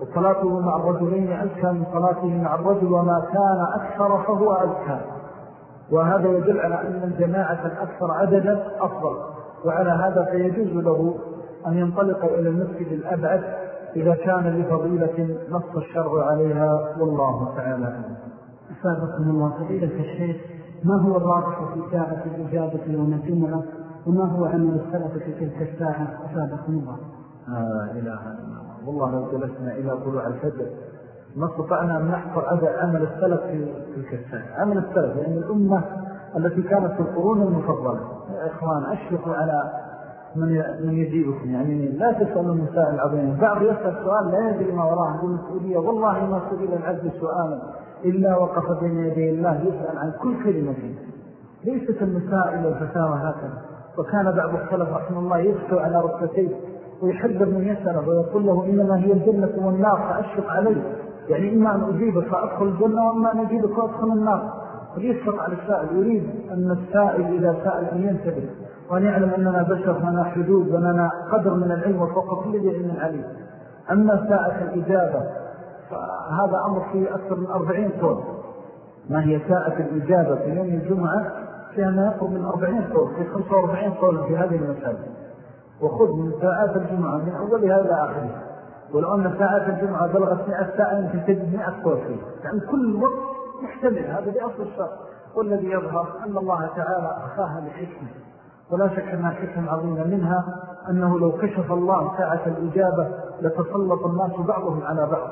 وصلاته مع الرجلين أذكى من صلاته مع الرجل وما كان أكثر فهو أذكى وهذا يدل على أن الجماعة الأكثر عددا أفضل وعلى هذا فيجوز له أن ينطلق إلى المسجد الأبعد إذا كان لفضيلة نص الشرع عليها والله تعالى أسابقكم الله فضيلة الشيخ ما هو الراجح في ساعة الإجابة يوم الجمعة؟ وما هو عمل السلف في تلك الساعة؟ أسابقكم الله. آه إله إلا الله. والله لو جلسنا إلى طلوع الفجر ما استطعنا أن نحصر عمل السلف في تلك الساعة. عمل السلف لأن الأمة التي كانت في القرون المفضلة. يا إخوان أشفقوا على من من يجيبكم. يعني لا تسألوا المسائل العظيمة. بعض يسأل سؤال لا يدري ما وراه عنده مسؤولية. والله ما سئل العبد سؤالا إلا وقف بين يدي الله يسأل عن كل كلمة. ليست المسائل والفتاوى هكذا. وكان بعض السلف رحمه الله يسكو على ركبتيه ويحذر من يسأله ويقول له إنما هي الجنة والنار فأشفق عليه. يعني إما أن أجيبك فأدخل الجنة وإما أن أجيبك وأدخل النار. ويشفق على السائل. يريد أن السائل إذا سأل أن ينتبه. وأن يعلم أننا بشر لنا حدود ولنا قدر من العلم وفوق كل ذي علم عليم. أما ساعة الإجابة فهذا أمر فيه أكثر من أربعين قول ما هي ساعة الإجابة في يوم الجمعة؟ فيها ما يقرب من أربعين قول في خمسة وأربعين قول في هذه المسألة. وخذ من ساعات الجمعة من أولها إلى آخرها ولو أن ساعات الجمعة بلغت مئة ساعة يمكن تجد مئة قول فيه. يعني كل وقت محتمل هذا بأصل الشر والذي يظهر أن الله تعالى أخاها لحكمه ولا شك أنها حكم عظيمة منها أنه لو كشف الله ساعة الإجابة لتسلط الناس بعضهم على بعض.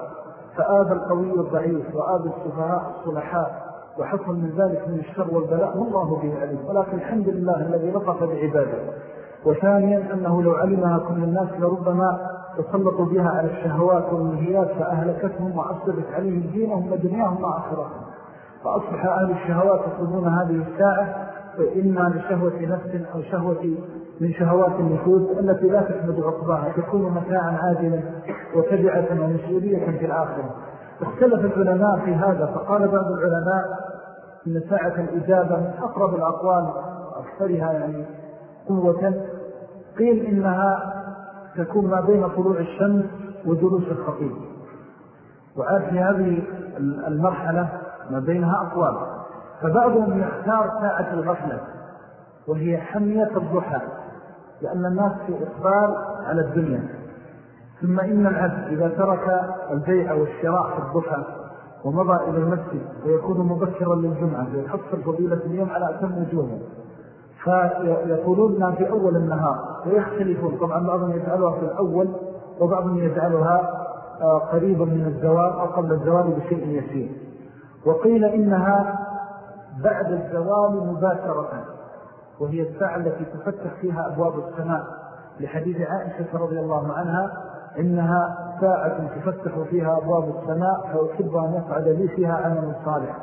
فآذى القوي الضعيف وآذى السفهاء الصلحاء وحصل من ذلك من الشر والبلاء والله به عليم. ولكن الحمد لله الذي لطف بعباده. وثانيا أنه لو علمها كل الناس لربما تسلطوا بها على الشهوات والنهيات فأهلكتهم وأفسدت عليهم دينهم ودنياهم مع آخرهم فأصبح أهل الشهوات يطلبون هذه الساعة إما لشهوة نفس أو شهوة من شهوات النفوذ التي لا تحمد عقباها تكون متاعا عاجلا وتبعة ومسؤولية في الآخرة. اختلف العلماء في هذا فقال بعض العلماء إن ساعة الإجابة من أقرب الأقوال وأكثرها يعني قوة قيل إنها تكون ما بين طلوع الشمس وجلوس الخطيب. وعاد في هذه المرحلة ما بينها أقوال. فبعضهم يختار ساعة الغفلة وهي حمية الضحى لأن الناس في إقبال على الدنيا. ثم إن العبد إذا ترك البيع والشراء في الضحى ومضى إلى المسجد ويكون مبكرا للجمعة ويحصل فضيلة اليوم على أتم وجوهه. فيقولون في أول النهار ويختلفون طبعا بعضهم يجعلها في الأول وبعضهم يجعلها آه، قريبا من الزوال أو قبل الزوال بشيء يسير. وقيل إنها بعد الزوال مباشرة وهي الساعة التي تفتح فيها أبواب السماء. لحديث عائشة رضي الله عنها إنها ساعة تفتح فيها أبواب السماء فأحب أن يفعل لي فيها عمل صالح.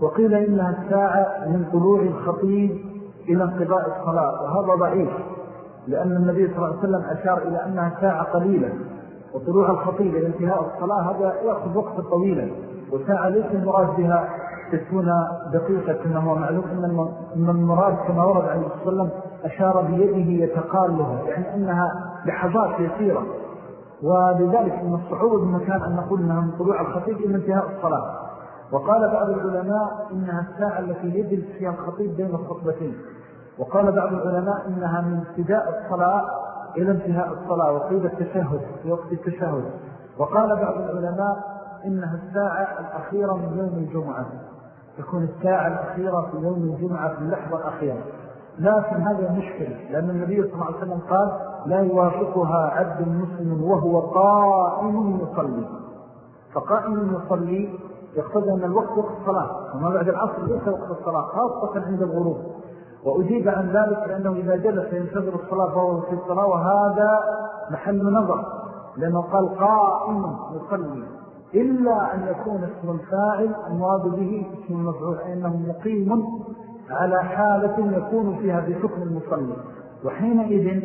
وقيل إنها الساعة من طلوع الخطيب إلى انقضاء الصلاة وهذا ضعيف لأن النبي صلى الله عليه وسلم أشار إلى أنها ساعة قليلة وطلوع الخطيب إلى انتهاء الصلاة هذا يأخذ وقت طويلا وساعة ليس المراد بها. تكون دقيقة كما هو معلوم إن المراد كما ورد عليه وسلم أشار بيده يتقالها يعني أنها لحظات يسيرة. ولذلك من الصعوبة بمكان أن نقول أنها من طلوع الخطيب إلى انتهاء الصلاة. وقال بعض العلماء إنها الساعة التي يجلس فيها الخطيب بين الخطبتين. وقال بعض العلماء إنها من ابتداء الصلاة إلى انتهاء الصلاة وقيل التشهد في وقت التشهد. وقال بعض العلماء إنها الساعة الأخيرة من يوم الجمعة. تكون الساعة الأخيرة في يوم الجمعة في اللحظة الأخيرة. لكن هذا مشكلة لأن النبي صلى الله عليه وسلم قال لا يوافقها عبد مسلم وهو قائم يصلي. فقائم يصلي يقتضي أن الوقت وقت الصلاة وما بعد العصر ليس وقت الصلاة خاصة عند الغروب. وأجيب عن ذلك لأنه إذا جلس ينتظر الصلاة فهو في الصلاة وهذا محل نظر لأنه قال قائم يصلي. إلا أن يكون اسم الفاعل المراد به اسم المفعول أنه مقيم على حالة يكون فيها بحكم المصلي. وحينئذ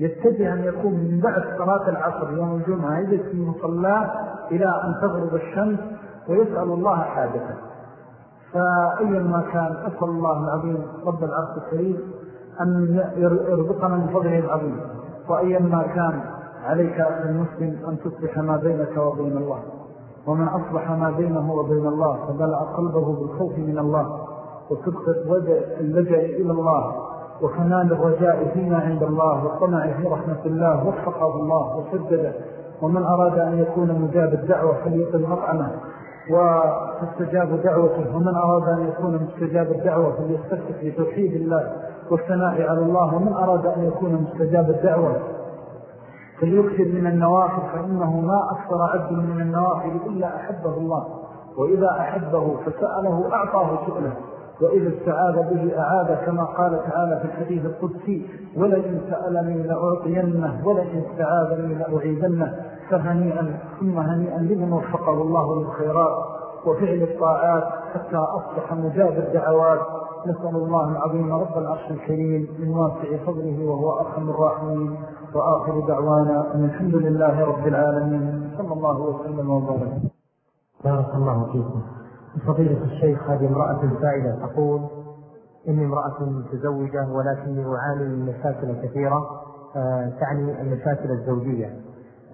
يتجه أن يكون من بعد صلاة العصر يوم الجمعة يجلس في مصلاه إلى أن تغرب الشمس ويسأل الله حاجته. فأيما كان أسأل الله العظيم رب العرش الكريم أن يرزقنا من فضله العظيم. وأيما كان عليك أخي المسلم أن تصبح ما بينك وبين الله. ومن أصبح ما بينه وبين الله فبلع قلبه بالخوف من الله وصدق اللجأ إلى الله وكمال الرجاء فيما عند الله والطمع في رحمة الله وفقه الله وسدده ومن أراد أن يكون مجاب الدعوة فليقل مطعمه وتستجاب دعوته ومن أراد أن يكون مستجاب الدعوة فليستفتح لتوحيد الله والثناء على الله ومن أراد أن يكون مستجاب الدعوة فليكثر من النوافل فإنه ما أكثر عبد من النوافل إلا أحبه الله. وإذا أحبه فسأله أعطاه سؤله. وإذا استعاذ به أعاد كما قال تعالى في الحديث القدسي ولئن سألني لأعطينه ولئن استعاذني لأعيدنه. فهنيئا ثم هنيئا لمن وفقه الله للخيرات. وفعل الطاعات حتى أصبح مجاب الدعوات. نسأل الله العظيم رب العرش الكريم من واسع فضله وهو أرحم الراحمين. وآخر دعوانا أن الحمد لله رب العالمين. صلى الله وسلم وبارك. بارك الله فيكم. فضيلة الشيخ هذه امرأة فائدة تقول إني امرأة متزوجة ولكني أعاني من مشاكل كثيرة آه، تعني المشاكل الزوجية.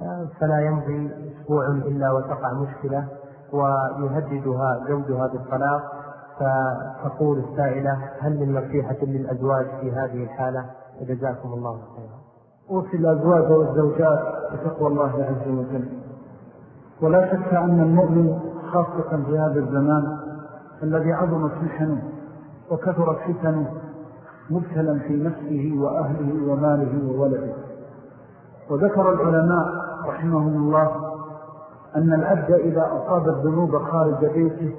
آه، فلا يمضي أسبوع إلا وتقع مشكلة ويهددها زوجها بالطلاق. فتقول السائلة هل من نصيحة للأزواج في هذه الحالة؟ جزاكم الله خيرا. أوصي الأزواج والزوجات بتقوى الله عز وجل. ولا شك أن المؤمن خاصة في هذا الزمان الذي عظمت محنه وكثرت فتنه مبتلا في نفسه وأهله وماله وولده. وذكر العلماء رحمهم الله أن العبد إذا أصاب الذنوب خارج بيته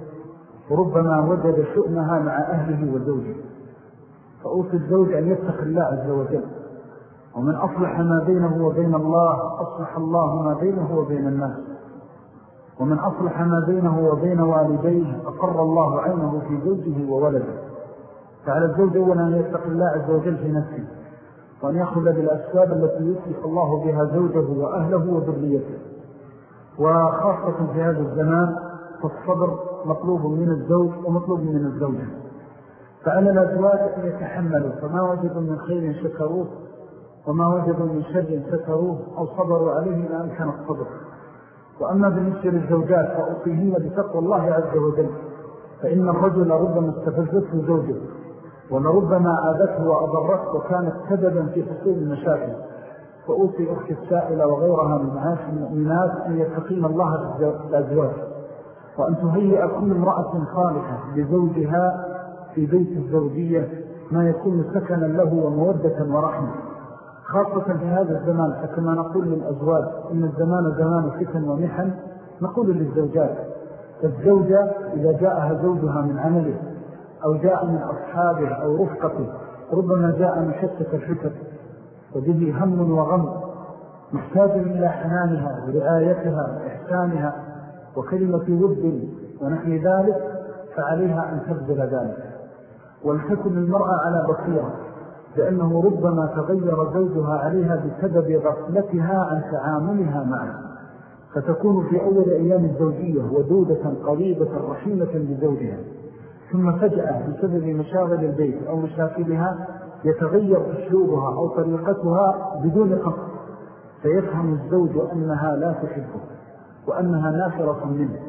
ربما وجد شؤنها مع أهله وزوجه. فأوصي الزوج أن يتخ الله عز وجل. ومن أصلح ما بينه وبين الله أصلح الله ما بينه وبين الناس. ومن أصلح ما بينه وبين والديه أقر الله عينه في زوجه وولده. فعلى الزوج أولا أن يتق الله عز وجل في نفسه وأن يأخذ بالأسباب التي يصلح الله بها زوجه وأهله وذريته. وخاصة في هذا الزمان فالصبر مطلوب من الزوج ومطلوب من الزوجة. فعلى الأزواج أن يتحملوا فما وجدوا من خير شكروه وما وجدوا من شر ستروه أو صبروا عليه ما أمكن الصبر. وأما بالنسبة للزوجات فأوصيهن بتقوى الله عز وجل. فإن الرجل ربما استفزته زوجه ولربما آذته وأضرته وكانت سببا في حصول المشاكل. فأوصي أختي السائلة وغيرها من معاش المؤمنات أن يتقين الله بالأزواج وأن تهيئ كل امرأة صالحة لزوجها في بيت الزوجية ما يكون سكنا له ومودة ورحمة. خاصة في هذا الزمان كما نقول للأزواج إن الزمان زمان فتن ومحن نقول للزوجات الزوجة إذا جاءها زوجها من عمله أو جاء من أصحابه أو رفقته ربما جاء مشتت الفكر وبه هم وغم محتاج إلى حنانها ورعايتها وإحسانها وكلمة ود ونحن ذلك فعليها أن تبذل ذلك. ولتكن المرأة على بصيرة. لأنه ربما تغير زوجها عليها بسبب غفلتها عن تعاملها معه. فتكون في أول أيام الزوجية ودودة قريبة رحيمة لزوجها. ثم فجأة بسبب مشاغل البيت أو مشاكلها يتغير أسلوبها أو طريقتها بدون قصد. فيفهم الزوج أنها لا تحبه وأنها نافرة منه.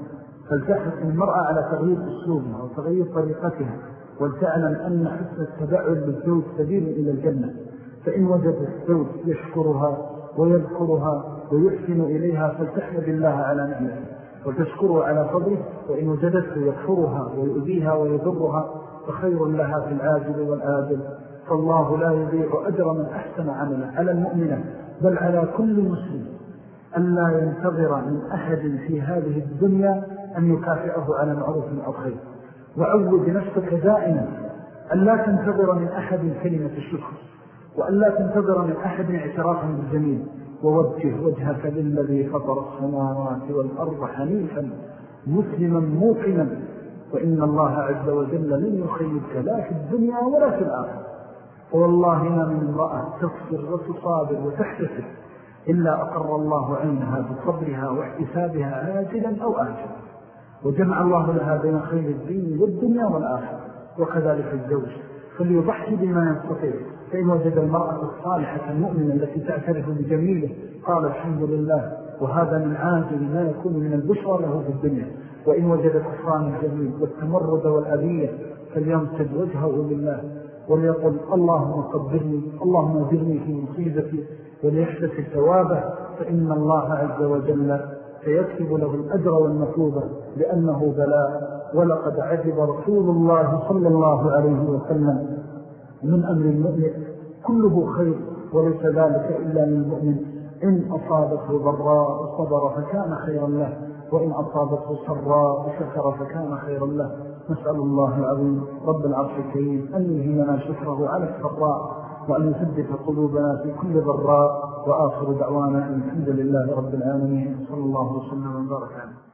فلتحرص المرأة على تغيير أسلوبها وتغيير طريقتها. ولتعلم أن حسن التبعل للزوج سبيل إلى الجنة. فإن وجد الزوج يشكرها ويذكرها ويحسن إليها فلتحمد الله على نعمته. وتشكره على فضله وإن وجدته يكفرها ويؤذيها ويضرها فخير لها في العاجل والآجل. فالله لا يضيع أجر من أحسن عملا على المؤمنة. بل على كل مسلم. أن لا ينتظر من أحد في هذه الدنيا أن يكافئه على معروف أو خير. وعود نفسك دائما أن لا تنتظر من أحد كلمة الشكر وأن لا تنتظر من أحد اعترافا بالجميل. ووجه وجهك للذي فطر السماوات والأرض حنيفا مسلما موقنا. وإن الله عز وجل لن يخيبك لا في الدنيا ولا في الآخر والله ما من امرأة تصبر وتصابر وتحتسب إلا أقر الله عينها بصبرها واحتسابها عاجلا أو آجلا. وجمع الله لها بين خير الدين والدنيا والآخر وكذلك الزوج فليضحي بما يستطيع. فإن وجد المرأة الصالحة المؤمنة التي تعترف بجميله قال الحمد لله وهذا من عاجل ما يكون من البشرى له في الدنيا. وإن وجد الكفران الجميل والتمرد والأذية فليمسد وجهه لله وليقل اللهم قبرني اللهم ذرني في مصيبتي وليحدث ثوابه فإن الله عز وجل فيكتب له الأجر والمثوبة لأنه بلاء. ولقد عجب رسول الله صلى الله عليه وسلم من أمر المؤمن. كله خير وليس ذلك إلا للمؤمن. إن أصابته ضراء صبر فكان خيرا له. وإن أصابته سراء شكر فكان خيرا له. نسأل الله العظيم رب العرش الكريم أن يهمنا شكره على السراء وأن يثبت قلوبنا في كل ضراء. وآخر دعوانا الحمد لله رب العالمين صلى الله وسلم وبارك عنه